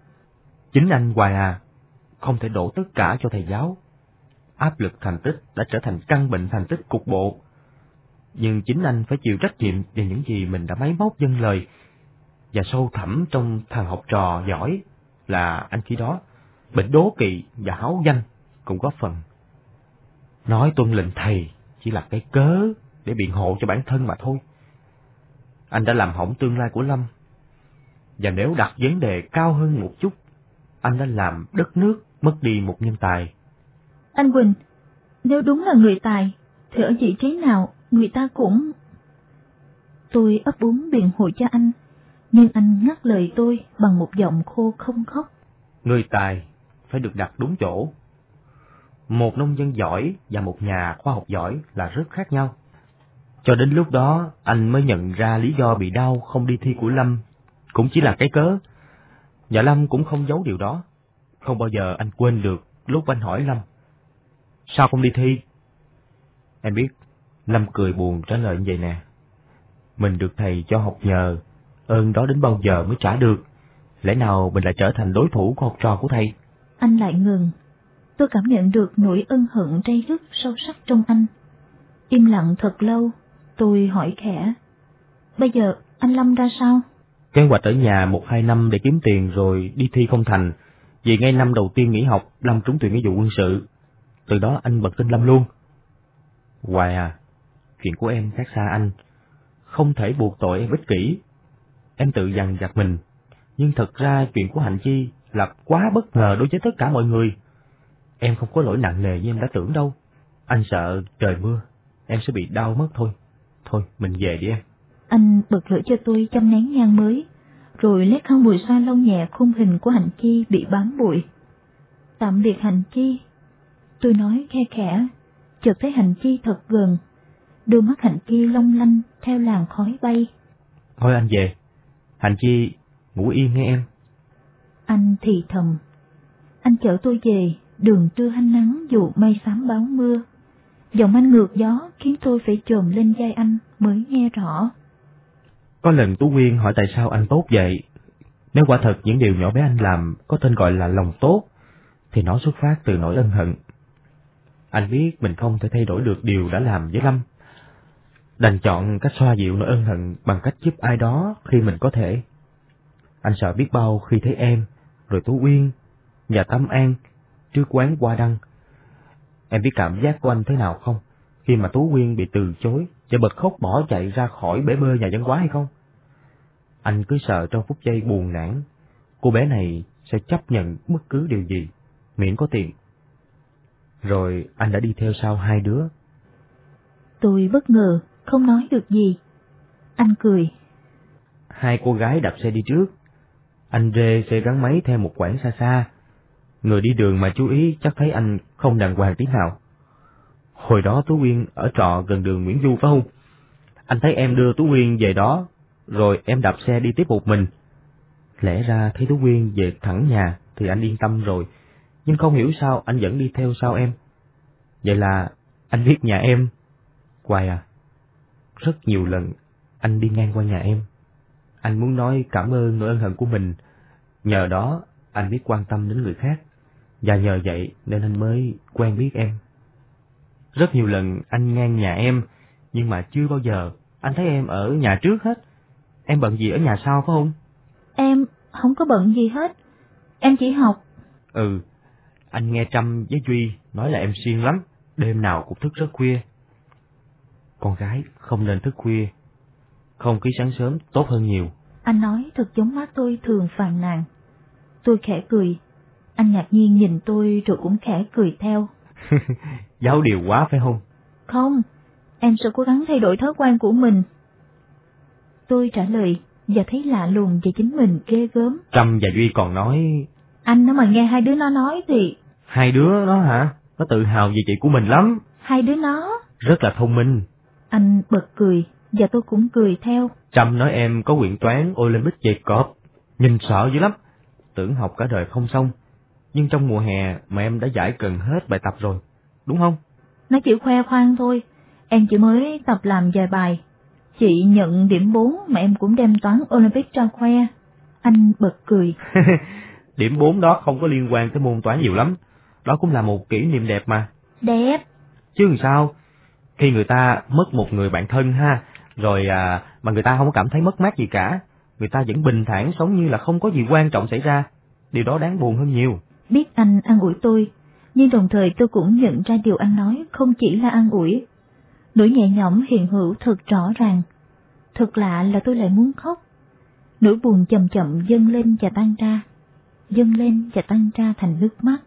Chính anh Hoài à, không thể đổ tất cả cho thầy giáo. Áp lực thành tích đã trở thành căn bệnh thành tích cục bộ. Nhưng chính anh phải chịu trách nhiệm về những gì mình đã máy móc dân lời. Và sâu thẳm trong thằng học trò giỏi là anh khi đó, bệnh đố kỵ và háo danh cũng có phần. Nói tuân lệnh thầy chỉ là cái cớ để biện hộ cho bản thân mà thôi. Anh đã làm hỏng tương lai của Lâm. Và nếu đặt vấn đề cao hơn một chút, anh đã làm đất nước mất đi một nhân tài. Anh Quỳnh, nếu đúng là người tài, thì ở vị trí nào người ta cũng... Tôi ấp úng biện hộ cho anh, nhưng anh ngắt lời tôi bằng một giọng khô không khóc. Người tài phải được đặt đúng chỗ. Một nông dân giỏi và một nhà khoa học giỏi là rất khác nhau. Cho đến lúc đó, anh mới nhận ra lý do bị đau không đi thi của Lâm cũng chỉ là cái cớ. Và Lâm cũng không giấu điều đó. Không bao giờ anh quên được lúc anh hỏi Lâm. Sao không đi thi? Em biết, Lâm cười buồn trả lời như vậy nè. Mình được thầy cho học nhờ, ơn đó đến bao giờ mới trả được. Lẽ nào mình lại trở thành đối thủ của học trò của thầy? Anh lại ngừng. Tôi cảm nhận được nỗi ân hận trây rứt sâu sắc trong anh. Im lặng thật lâu, tôi hỏi khẽ. Bây giờ anh Lâm ra sao? Kế hoạch ở nhà một hai năm để kiếm tiền rồi đi thi không thành, vì ngay năm đầu tiên nghỉ học, Lâm trúng tuyển nghĩa vụ quân sự. Từ đó anh bật tin Lâm luôn. Hoài à, chuyện của em khác xa anh. Không thể buộc tội em ích kỷ. Em tự dằn vặt mình. Nhưng thật ra chuyện của Hạnh Chi là quá bất ngờ đối với tất cả mọi người. Em không có lỗi nặng nề như em đã tưởng đâu. Anh sợ trời mưa, em sẽ bị đau mất thôi. Thôi, mình về đi em. Anh bật lửa cho tôi chăm nén nhang mới, rồi lét khăn bụi xoa lông nhẹ khung hình của Hạnh Chi bị bám bụi. Tạm biệt Hạnh Chi. Tôi nói khe khẽ, chợt thấy Hạnh Chi thật gần. Đôi mắt Hạnh Chi long lanh theo làn khói bay. Thôi anh về. Hạnh Chi, ngủ yên nghe em. Anh thì thầm. Anh chở tôi về, đường trưa hanh nắng dù mây xám báo mưa. Giọng anh ngược gió khiến tôi phải trồm lên vai anh mới nghe rõ. Có lần Tú Quyên hỏi tại sao anh tốt vậy. Nếu quả thật những điều nhỏ bé anh làm có tên gọi là lòng tốt, thì nó xuất phát từ nỗi ân hận. Anh biết mình không thể thay đổi được điều đã làm với Lâm. Đành chọn cách xoa dịu nỗi ân hận bằng cách giúp ai đó khi mình có thể. Anh sợ biết bao khi thấy em, rồi Tú Uyên, và Tâm An, trước quán qua đăng. Em biết cảm giác của anh thế nào không? Khi mà Tú Quyên bị từ chối và bật khóc bỏ chạy ra khỏi bể bơi nhà văn hóa hay không? Anh cứ sợ trong phút giây buồn nản, cô bé này sẽ chấp nhận bất cứ điều gì, miễn có tiền. Rồi anh đã đi theo sau hai đứa. Tôi bất ngờ, không nói được gì. Anh cười. Hai cô gái đạp xe đi trước. Anh rê xe gắn máy theo một quãng xa xa. Người đi đường mà chú ý chắc thấy anh không đàng hoàng tí nào. Hồi đó Tú Quyên ở trọ gần đường Nguyễn Du phải không? Anh thấy em đưa Tú Quyên về đó, rồi em đạp xe đi tiếp một mình. Lẽ ra thấy Tú Quyên về thẳng nhà thì anh yên tâm rồi, nhưng không hiểu sao anh vẫn đi theo sau em. Vậy là anh biết nhà em. Hoài à, rất nhiều lần anh đi ngang qua nhà em. Anh muốn nói cảm ơn nỗi ân hận của mình. Nhờ đó anh biết quan tâm đến người khác. Và nhờ vậy nên anh mới quen biết em. Rất nhiều lần anh ngang nhà em, nhưng mà chưa bao giờ anh thấy em ở nhà trước hết. Em bận gì ở nhà sau phải không? Em không có bận gì hết. Em chỉ học. Ừ, anh nghe Trâm với Duy nói là em siêng lắm, đêm nào cũng thức rất khuya. Con gái không nên thức khuya, không khí sáng sớm tốt hơn nhiều. Anh nói thật giống má tôi thường phàn nàn. Tôi khẽ cười. Anh ngạc nhiên nhìn tôi rồi cũng khẽ cười theo. Giáo điều quá phải không? Không, em sẽ cố gắng thay đổi thói quen của mình. Tôi trả lời và thấy lạ lùng về chính mình ghê gớm. Trâm và Duy còn nói... Anh nó mà nghe hai đứa nó nói thì... Hai đứa đó hả? Nó tự hào về chị của mình lắm. Hai đứa nó? rất là thông minh. Anh bật cười, và tôi cũng cười theo. Trâm nói em có quyển toán Olympic dày cọp, nhìn sợ dữ lắm, tưởng học cả đời không xong. Nhưng trong mùa hè mà em đã giải gần hết bài tập rồi, đúng không? Nó chỉ khoe khoang thôi, em chỉ mới tập làm vài bài. Chị nhận điểm 4 mà em cũng đem toán Olympic cho khoe. Anh bật cười. điểm 4 đó không có liên quan tới môn toán nhiều lắm, đó cũng là một kỷ niệm đẹp mà. Đẹp. Chứ làm sao? Khi người ta mất một người bạn thân ha, rồi à, mà người ta không có cảm thấy mất mát gì cả, người ta vẫn bình thản sống như là không có gì quan trọng xảy ra, điều đó đáng buồn hơn nhiều. Biết anh ăn ủi tôi, nhưng đồng thời tôi cũng nhận ra điều anh nói không chỉ là ăn ủi. Nỗi nhẹ nhõm hiện hữu thật rõ ràng. Thật lạ là tôi lại muốn khóc. Nỗi buồn chậm chậm dâng lên và tan ra, dâng lên và tan ra thành nước mắt.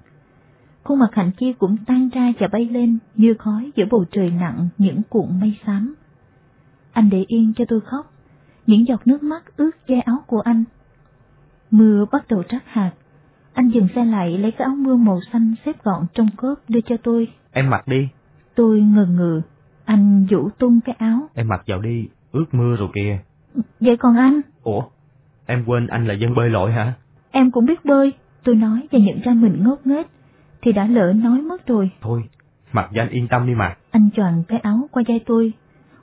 Khuôn mặt hạnh chi cũng tan ra và bay lên như khói giữa bầu trời nặng những cuộn mây xám. Anh để yên cho tôi khóc, những giọt nước mắt ướt che áo của anh. Mưa bắt đầu trát hạt, anh dừng xe lại lấy cái áo mưa màu xanh xếp gọn trong cốp đưa cho tôi. Em mặc đi. Tôi ngờ ngừ, anh vũ tung cái áo. Em mặc vào đi, ướt mưa rồi kìa. Vậy còn anh? Ủa, em quên anh là dân bơi lội hả? Em cũng biết bơi, tôi nói và nhận ra mình ngốc nghếch, thì đã lỡ nói mất rồi. Thôi, mặc cho anh yên tâm đi mà. Anh choàng cái áo qua vai tôi,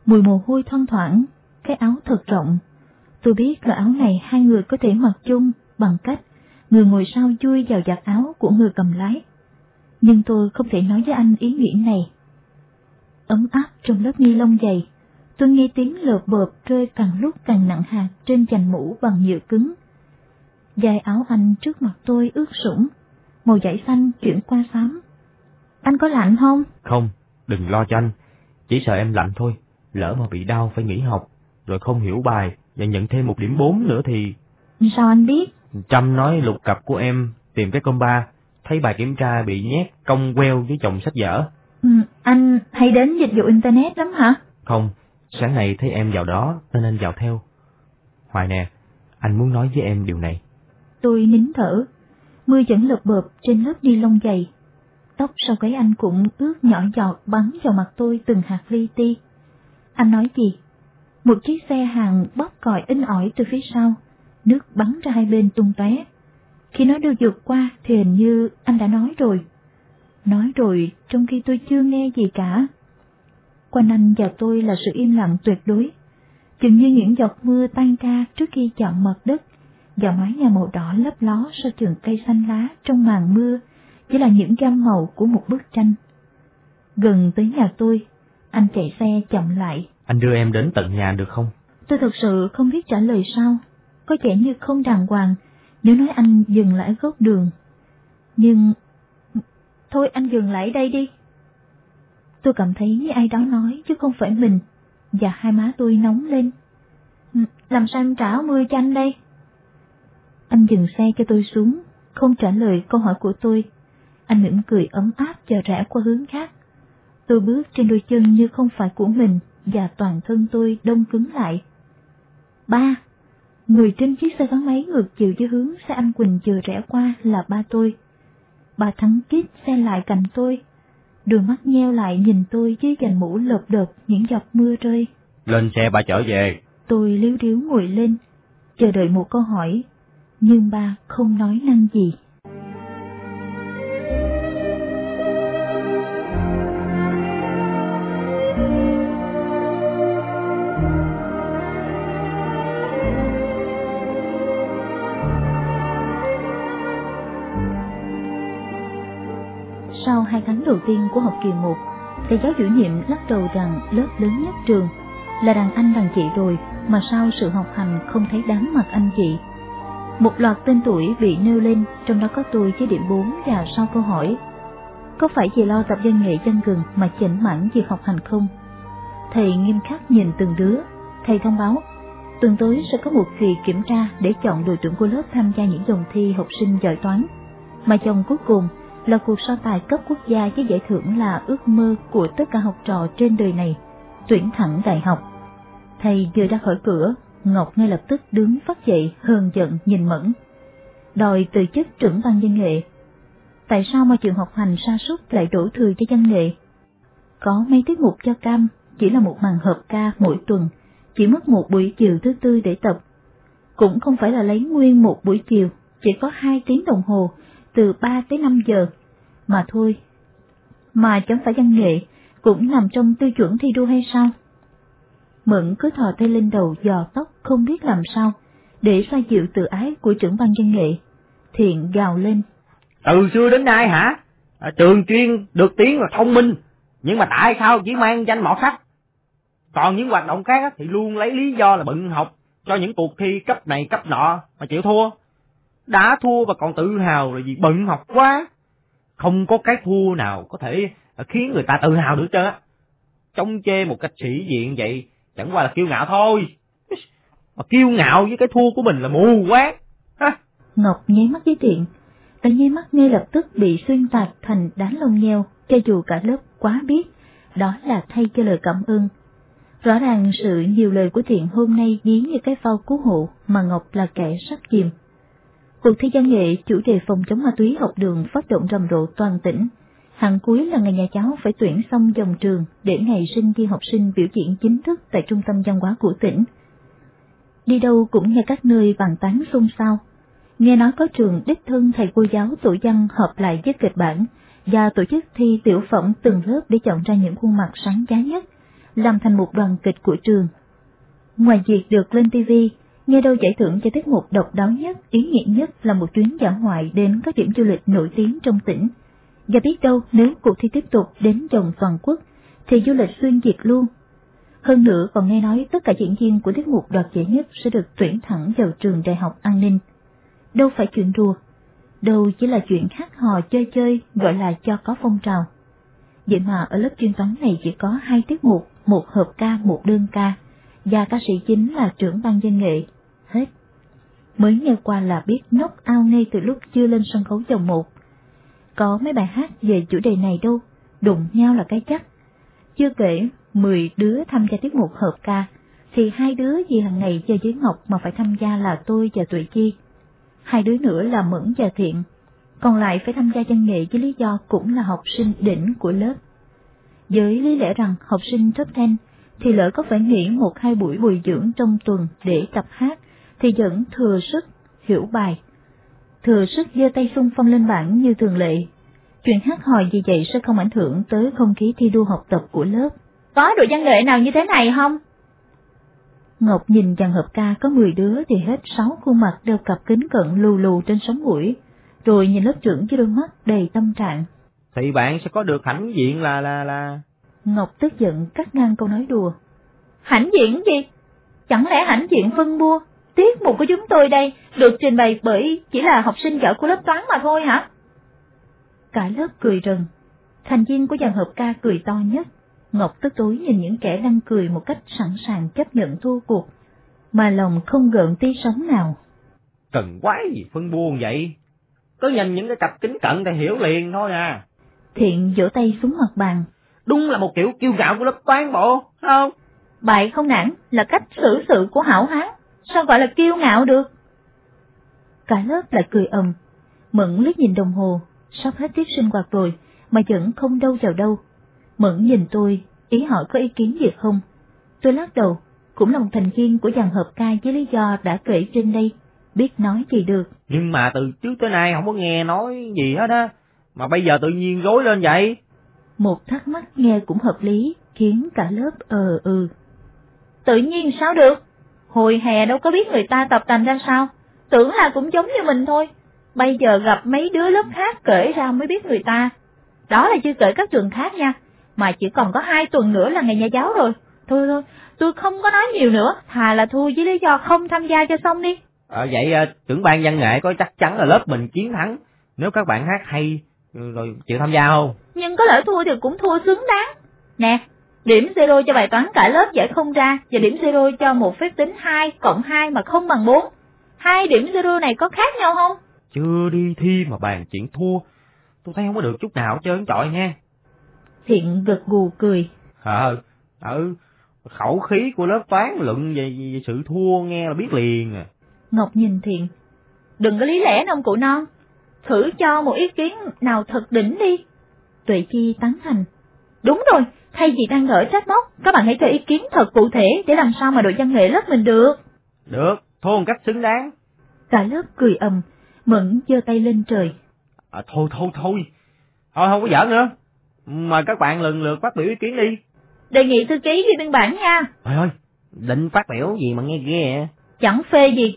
mùi mồ hôi thoang thoảng, cái áo thật rộng. Tôi biết là áo này hai người có thể mặc chung bằng cách người ngồi sau chui vào giặt áo của người cầm lái. Nhưng tôi không thể nói với anh ý nghĩ này. Ấm áp trong lớp ni lông dày, tôi nghe tiếng lợp bợp rơi càng lúc càng nặng hạt trên chành mũ bằng nhựa cứng. Dài áo anh trước mặt tôi ướt sũng, màu vải xanh chuyển qua xám. Anh có lạnh không? Không, đừng lo cho anh, chỉ sợ em lạnh thôi, lỡ mà bị đau phải nghỉ học, rồi không hiểu bài và nhận thêm một điểm bốn nữa thì... Sao anh biết? Trâm nói lục cặp của em tìm cái công ba, thấy bài kiểm tra bị nhét cong queo với chồng sách vở. Ừ, anh hay đến dịch vụ Internet lắm hả? Không, sáng nay thấy em vào đó nên anh vào theo. Hoài nè, anh muốn nói với em điều này. Tôi nín thở, mưa vẫn lợp bợp trên lớp ni lông dày. Tóc sau gáy anh cũng ướt nhỏ giọt bắn vào mặt tôi từng hạt li ti. Anh nói gì? Một chiếc xe hàng bóp còi in ỏi từ phía sau, nước bắn ra hai bên tung tóe. Khi nó đưa vượt qua thì hình như anh đã nói rồi. Nói rồi trong khi tôi chưa nghe gì cả. Quanh anh và tôi là sự im lặng tuyệt đối. Chừng như những giọt mưa tan ca trước khi chạm mặt đất, và mái nhà màu đỏ lấp ló sau trường cây xanh lá trong màn mưa, chỉ là những gam màu của một bức tranh. Gần tới nhà tôi, anh chạy xe chậm lại. Anh đưa em đến tận nhà được không? Tôi thật sự không biết trả lời sao, có vẻ như không đàng hoàng nếu nói anh dừng lại góc đường. Nhưng... Thôi anh dừng lại đây đi. Tôi cảm thấy như ai đó nói chứ không phải mình, và hai má tôi nóng lên. Làm sao em trả mưa cho anh đây? Anh dừng xe cho tôi xuống, không trả lời câu hỏi của tôi. Anh mỉm cười ấm áp và rẽ qua hướng khác. Tôi bước trên đôi chân như không phải của mình và toàn thân tôi đông cứng lại. Ba, người trên chiếc xe gắn máy ngược chiều với hướng xe anh Quỳnh vừa rẽ qua là ba tôi. Bà thắng kít xe lại cạnh tôi, đôi mắt nheo lại nhìn tôi với dành mũ lợp đợp những giọt mưa rơi. Lên xe bà trở về. Tôi liếu riếu ngồi lên, chờ đợi một câu hỏi, nhưng ba không nói năng gì. Sau hai tháng đầu tiên của học kỳ 1, thầy giáo chủ nhiệm lắc đầu rằng lớp lớn nhất trường là đàn anh đàn chị rồi mà sao sự học hành không thấy đáng mặt anh chị. Một loạt tên tuổi bị nêu lên, trong đó có tôi với điểm 4 và sau câu hỏi. Có phải vì lo tập văn nghệ dân gừng mà chỉnh mãn việc học hành không? Thầy nghiêm khắc nhìn từng đứa, thầy thông báo, tuần tới sẽ có một kỳ kiểm tra để chọn đội trưởng của lớp tham gia những vòng thi học sinh giỏi toán. Mà chồng cuối cùng là cuộc so tài cấp quốc gia với giải thưởng là ước mơ của tất cả học trò trên đời này, tuyển thẳng đại học. Thầy vừa ra khỏi cửa, Ngọc ngay lập tức đứng phát dậy hờn giận nhìn Mẫn. Đòi từ chức trưởng ban văn nghệ. Tại sao mà trường học hành sa sút lại đổ thừa cho văn nghệ? có mấy tiết mục cho cam, chỉ là một màn hợp ca mỗi tuần, chỉ mất một buổi chiều thứ tư để tập. Cũng không phải là lấy nguyên một buổi chiều, chỉ có hai tiếng đồng hồ, từ ba tới năm giờ, mà thôi. Mà chẳng phải văn nghệ, cũng nằm trong tiêu chuẩn thi đua hay sao? Mẫn cứ thò tay lên đầu dò tóc không biết làm sao, để xoa dịu tự ái của trưởng ban văn nghệ. Thiện gào lên. Từ xưa đến nay hả? À, trường chuyên được tiếng là thông minh, nhưng mà tại sao chỉ mang danh mọt sách? Còn những hoạt động khác thì luôn lấy lý do là bận học cho những cuộc thi cấp này cấp nọ mà chịu thua. Đã thua và còn tự hào là vì bận học quá. Không có cái thua nào có thể à, khiến người ta tự hào được chứ. Trông chê một cách sĩ diện vậy chẳng qua là kiêu ngạo thôi. Mà kiêu ngạo với cái thua của mình là mù quá. Ngọc nháy mắt với thiện, và nháy mắt ngay lập tức bị xuyên tạc thành đánh lông nheo, cho dù cả lớp quá biết, đó là thay cho lời cảm ơn. Rõ ràng sự nhiều lời của thiện hôm nay ví như cái phao cứu hộ mà Ngọc là kẻ sắp chìm. Cuộc thi văn nghệ chủ đề phòng chống ma túy học đường phát động rầm rộ toàn tỉnh. Hạng cuối là ngày nhà cháu phải tuyển xong dòng trường để ngày sinh viên học sinh biểu diễn chính thức tại trung tâm văn hóa của tỉnh. Đi đâu cũng nghe các nơi bàn tán xôn xao. Nghe nói có trường đích thân thầy cô giáo tổ văn hợp lại với kịch bản và tổ chức thi tiểu phẩm từng lớp để chọn ra những khuôn mặt sáng giá nhất, làm thành một đoàn kịch của trường. Ngoài việc được lên TV, nghe đâu giải thưởng cho tiết mục độc đáo nhất, ý nghĩa nhất là một chuyến dã ngoại đến các điểm du lịch nổi tiếng trong tỉnh. Và biết đâu nếu cuộc thi tiếp tục đến vòng toàn quốc, thì du lịch xuyên việt luôn. Hơn nữa còn nghe nói tất cả diễn viên của tiết mục đoạt giải nhất sẽ được tuyển thẳng vào trường đại học an ninh. Đâu phải chuyện đùa, đâu chỉ là chuyện hát hò chơi chơi gọi là cho có phong trào. Vậy mà ở lớp chuyên toán này chỉ có hai tiết mục, một hợp ca, một đơn ca, và ca sĩ chính là trưởng ban dân nghệ. Hết. Mới nghe qua là biết nốc ao ngay từ lúc chưa lên sân khấu vòng một. Có mấy bài hát về chủ đề này đâu, đụng nhau là cái chắc. Chưa kể, 10 đứa tham gia tiết mục hợp ca, thì hai đứa vì hàng ngày chơi với Ngọc mà phải tham gia là tôi và Tuệ Chi. Hai đứa nữa là Mẫn và Thiện, còn lại phải tham gia văn nghệ với lý do cũng là học sinh đỉnh của lớp. Với lý lẽ rằng học sinh top 10 thì lỡ có phải nghỉ một hai buổi bồi dưỡng trong tuần để tập hát thì vẫn thừa sức hiểu bài. Thừa sức giơ tay xung phong lên bảng như thường lệ. Chuyện hát hò gì vậy sẽ không ảnh hưởng tới không khí thi đua học tập của lớp. Có đội văn nghệ nào như thế này không? Ngọc nhìn dàn hợp ca có 10 đứa thì hết sáu khuôn mặt đeo cặp kính cận lù lù trên sống mũi, rồi nhìn lớp trưởng với đôi mắt đầy tâm trạng. Thì bạn sẽ có được hãnh diện là là là... Ngọc tức giận cắt ngang câu nói đùa. Hãnh diện gì? Chẳng lẽ hãnh diện phân bua? Tiết mục của chúng tôi đây được trình bày bởi chỉ là học sinh giỏi của lớp toán mà thôi hả? Cả lớp cười rần. Thành viên của dàn hợp ca cười to nhất. Ngọc tức tối nhìn những kẻ đang cười một cách sẵn sàng chấp nhận thua cuộc, mà lòng không gợn tí sóng nào. Cần quái gì phân buồn vậy? Cứ nhìn những cái cặp kính cận thì hiểu liền thôi à. Thiện vỗ tay xuống mặt bàn. Đúng là một kiểu kiêu ngạo của lớp toán bộ, không? Bại không nản là cách xử sự của hảo hán, sao gọi là kiêu ngạo được? Cả lớp lại cười ầm, Mẫn liếc nhìn đồng hồ, sắp hết tiết sinh hoạt rồi, mà vẫn không đâu vào đâu. Mẫn nhìn tôi, ý hỏi có ý kiến gì không? Tôi lắc đầu, cũng là một thành viên của dàn hợp ca với lý do đã kể trên đây, biết nói gì được. Nhưng mà từ trước tới nay không có nghe nói gì hết á, mà bây giờ tự nhiên rối lên vậy. Một thắc mắc nghe cũng hợp lý, khiến cả lớp ờ ừ. Tự nhiên sao được? Hồi hè đâu có biết người ta tập tành ra sao, tưởng là cũng giống như mình thôi. Bây giờ gặp mấy đứa lớp khác kể ra mới biết người ta. Đó là chưa kể các trường khác nha, mà chỉ còn có hai tuần nữa là ngày nhà giáo rồi. Thôi thôi, tôi không có nói nhiều nữa, thà là thua với lý do không tham gia cho xong đi. À, vậy à, trưởng ban văn nghệ có chắc chắn là lớp mình chiến thắng, nếu các bạn hát hay rồi chịu tham gia không? Nhưng có lỡ thua thì cũng thua xứng đáng. Nè, điểm zero cho bài toán cả lớp giải không ra và điểm zero cho một phép tính 2 cộng 2 mà không bằng 4. Hai điểm zero này có khác nhau không? Chưa đi thi mà bàn chuyện thua, tôi thấy không có được chút nào trơn trọi nha. Thiện gật gù cười. Ờ, ừ, khẩu khí của lớp toán luận về, về sự thua nghe là biết liền à. Ngọc nhìn Thiện. Đừng có lý lẽ nông cụ non, thử cho một ý kiến nào thật đỉnh đi. Tuệ Chi tán thành. Đúng rồi, Thay vì đang đỡ trách móc, các bạn hãy cho ý kiến thật cụ thể để làm sao mà đội văn nghệ lớp mình được. Được, thô một cách xứng đáng. Cả lớp cười ầm, Mẫn giơ tay lên trời. À, thôi thôi thôi, thôi không có giỡn nữa. Mời các bạn lần lượt phát biểu ý kiến đi. Đề nghị thư ký ghi biên bản nha. Thôi thôi, định phát biểu gì mà nghe ghê Chẳng phê gì.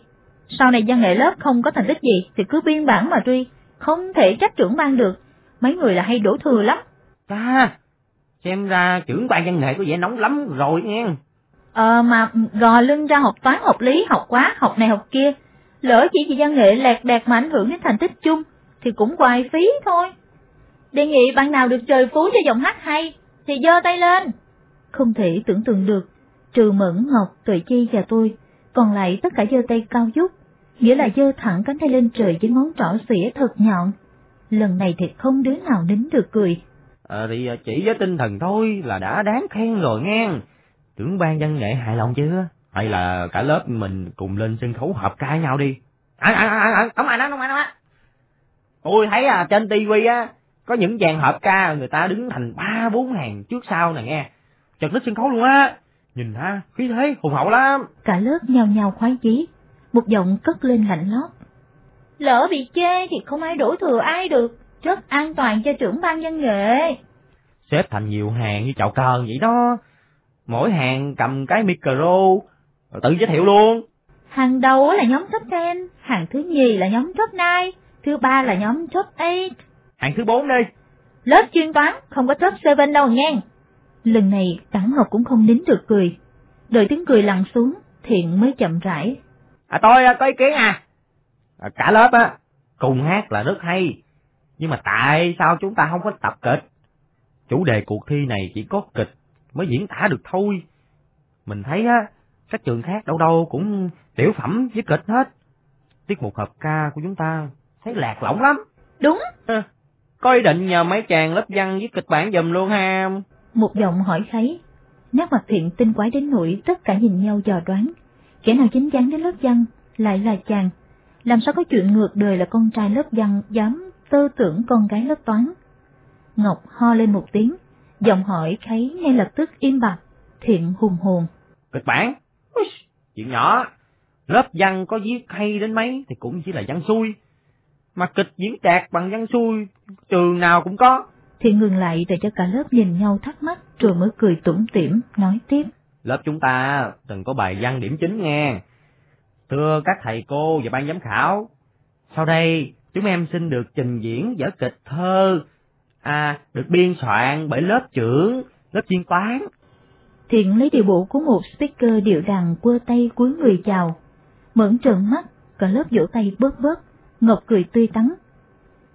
Sau này văn nghệ lớp không có thành tích gì thì cứ biên bản mà truy, không thể trách trưởng ban được. Mấy người là hay đổ thừa lắm. Ta, xem ra trưởng ban văn nghệ có vẻ nóng lắm rồi nghe. Ờ mà gò lưng ra học toán học lý học quá học này học kia. Lỡ chỉ vì văn nghệ lẹt đẹt mà ảnh hưởng đến thành tích chung thì cũng hoài phí thôi. Đề nghị bạn nào được trời phú cho giọng hát hay thì giơ tay lên. Không thể tưởng tượng được, trừ Mẫn, Ngọc, Tuệ Chi và tôi, còn lại tất cả giơ tay cao dút, nghĩa là giơ thẳng cánh tay lên trời với ngón trỏ xỉa thật nhọn. Lần này thì không đứa nào nín được cười. À, thì ờ, chỉ với tinh thần thôi là đã đáng khen rồi nghe. Trưởng ban văn nghệ hài lòng chưa? Hay là cả lớp mình cùng lên sân khấu hợp ca nhau đi? À, à, à, à, không ai nói, không ai nói. Tôi thấy à, trên tivi á, có những dàn hợp ca người ta đứng thành ba bốn hàng trước sau nè nghe. Chật đích sân khấu luôn á. Nhìn ha, khí thế hùng hậu lắm. Cả lớp nhào nhào khoái chí, một giọng cất lên lạnh lót. Lỡ bị chê thì không ai đổ thừa ai được, rất an toàn cho trưởng ban văn nghệ. Xếp thành nhiều hàng như chậu cờ vậy đó. Mỗi hàng cầm cái micro, tự giới thiệu luôn. Hàng đầu là nhóm top 10, hàng thứ nhì là nhóm top 9, thứ ba là nhóm top 8. Hàng thứ bốn đi. Lớp chuyên toán không có top 7 đâu nghe. Lần này Đảng Ngọc cũng không nín được cười. Đợi tiếng cười lặng xuống, Thiện mới chậm rãi. À tôi có ý kiến à. à cả lớp á, cùng hát là rất hay. Nhưng mà tại sao chúng ta không có tập kịch? Chủ đề cuộc thi này chỉ có kịch mới diễn tả được thôi. Mình thấy á, các trường khác đâu đâu cũng tiểu phẩm với kịch hết. Tiết mục hợp ca của chúng ta thấy lạc lõng lắm. Đúng. À, có ý định nhờ mấy chàng lớp văn viết kịch bản dùm luôn ha. Một giọng hỏi kháy. Nét mặt thiện tinh quái đến nỗi tất cả nhìn nhau dò đoán. Kẻ nào chính chắn đến lớp văn lại là chàng. Làm sao có chuyện ngược đời là con trai lớp văn dám tư tưởng con gái lớp toán. Ngọc ho lên một tiếng, giọng hỏi kháy ngay lập tức im bặt, thiện hùng hồn. Kịch bản? Chuyện nhỏ, lớp văn có viết hay đến mấy thì cũng chỉ là văn xuôi. Mà kịch diễn đạt bằng văn xuôi, trường nào cũng có. Thiện ngừng lại để cho cả lớp nhìn nhau thắc mắc rồi mới cười tủm tỉm nói tiếp. Lớp chúng ta từng có bài văn điểm chính nghe. Thưa các thầy cô và ban giám khảo, sau đây chúng em xin được trình diễn vở kịch thơ, à, được biên soạn bởi lớp trưởng, lớp chuyên toán. Thiện lấy điều bộ của một speaker điệu đàn quơ tay cuối người chào. Mẫn trợn mắt, cả lớp vỗ tay bớt bớt, Ngọc cười tươi tắn.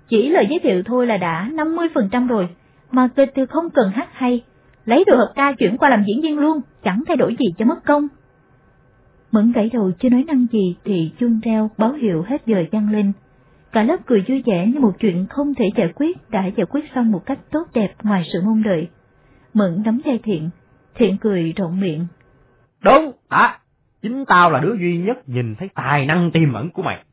Chỉ lời giới thiệu thôi là đã 50% rồi, mà kịch thì không cần hát hay, lấy đồ hợp ca chuyển qua làm diễn viên luôn, chẳng thay đổi gì cho mất công. Mẫn gãy đầu chưa nói năng gì thì chuông reo báo hiệu hết giờ gian lên. Cả lớp cười vui vẻ như một chuyện không thể giải quyết đã giải quyết xong một cách tốt đẹp ngoài sự mong đợi. Mẫn nắm tay thiện, thiện cười rộng miệng. Đúng, hả? chính tao là đứa duy nhất nhìn thấy tài năng tiềm ẩn của mày.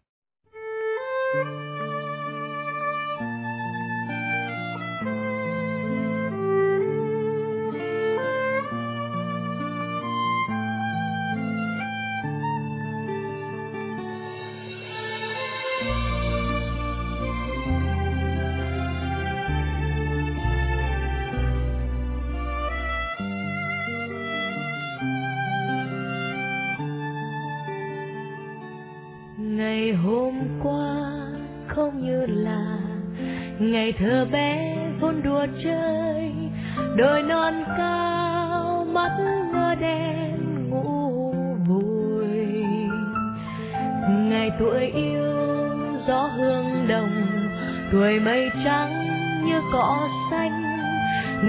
Ngày hôm qua, không như là ngày thơ bé vốn đùa chơi. Đôi non cao mắt ngơ đen ngủ vui ngày tuổi yêu gió hương đồng, tuổi mây trắng như cỏ xanh.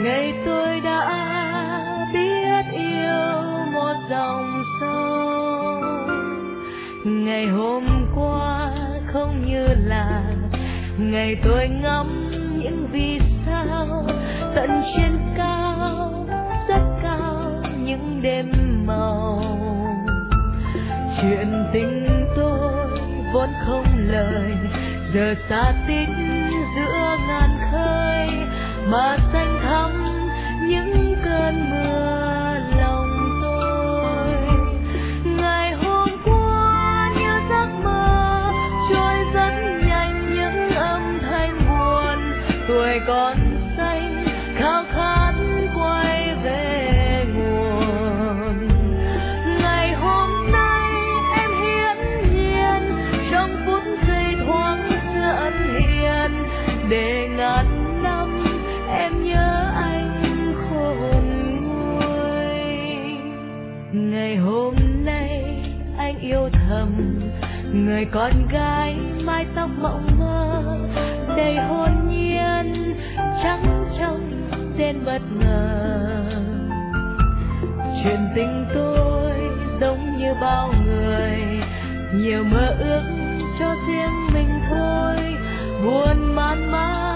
Ngày tôi đã biết yêu một dòng sông. Ngày hôm qua không như là ngày tôi ngắm những vì sao tận trên cao, rất cao những đêm màu. Chuyện tình tôi vốn không lời, giờ xa tích giữa ngàn khơi mà xanh thắm người con gái mái tóc mộng mơ, đầy hôn nhiên, trắng trong tên bất ngờ. Chuyện tình tôi giống như bao người, nhiều mơ ước cho riêng mình thôi. Buồn man mãi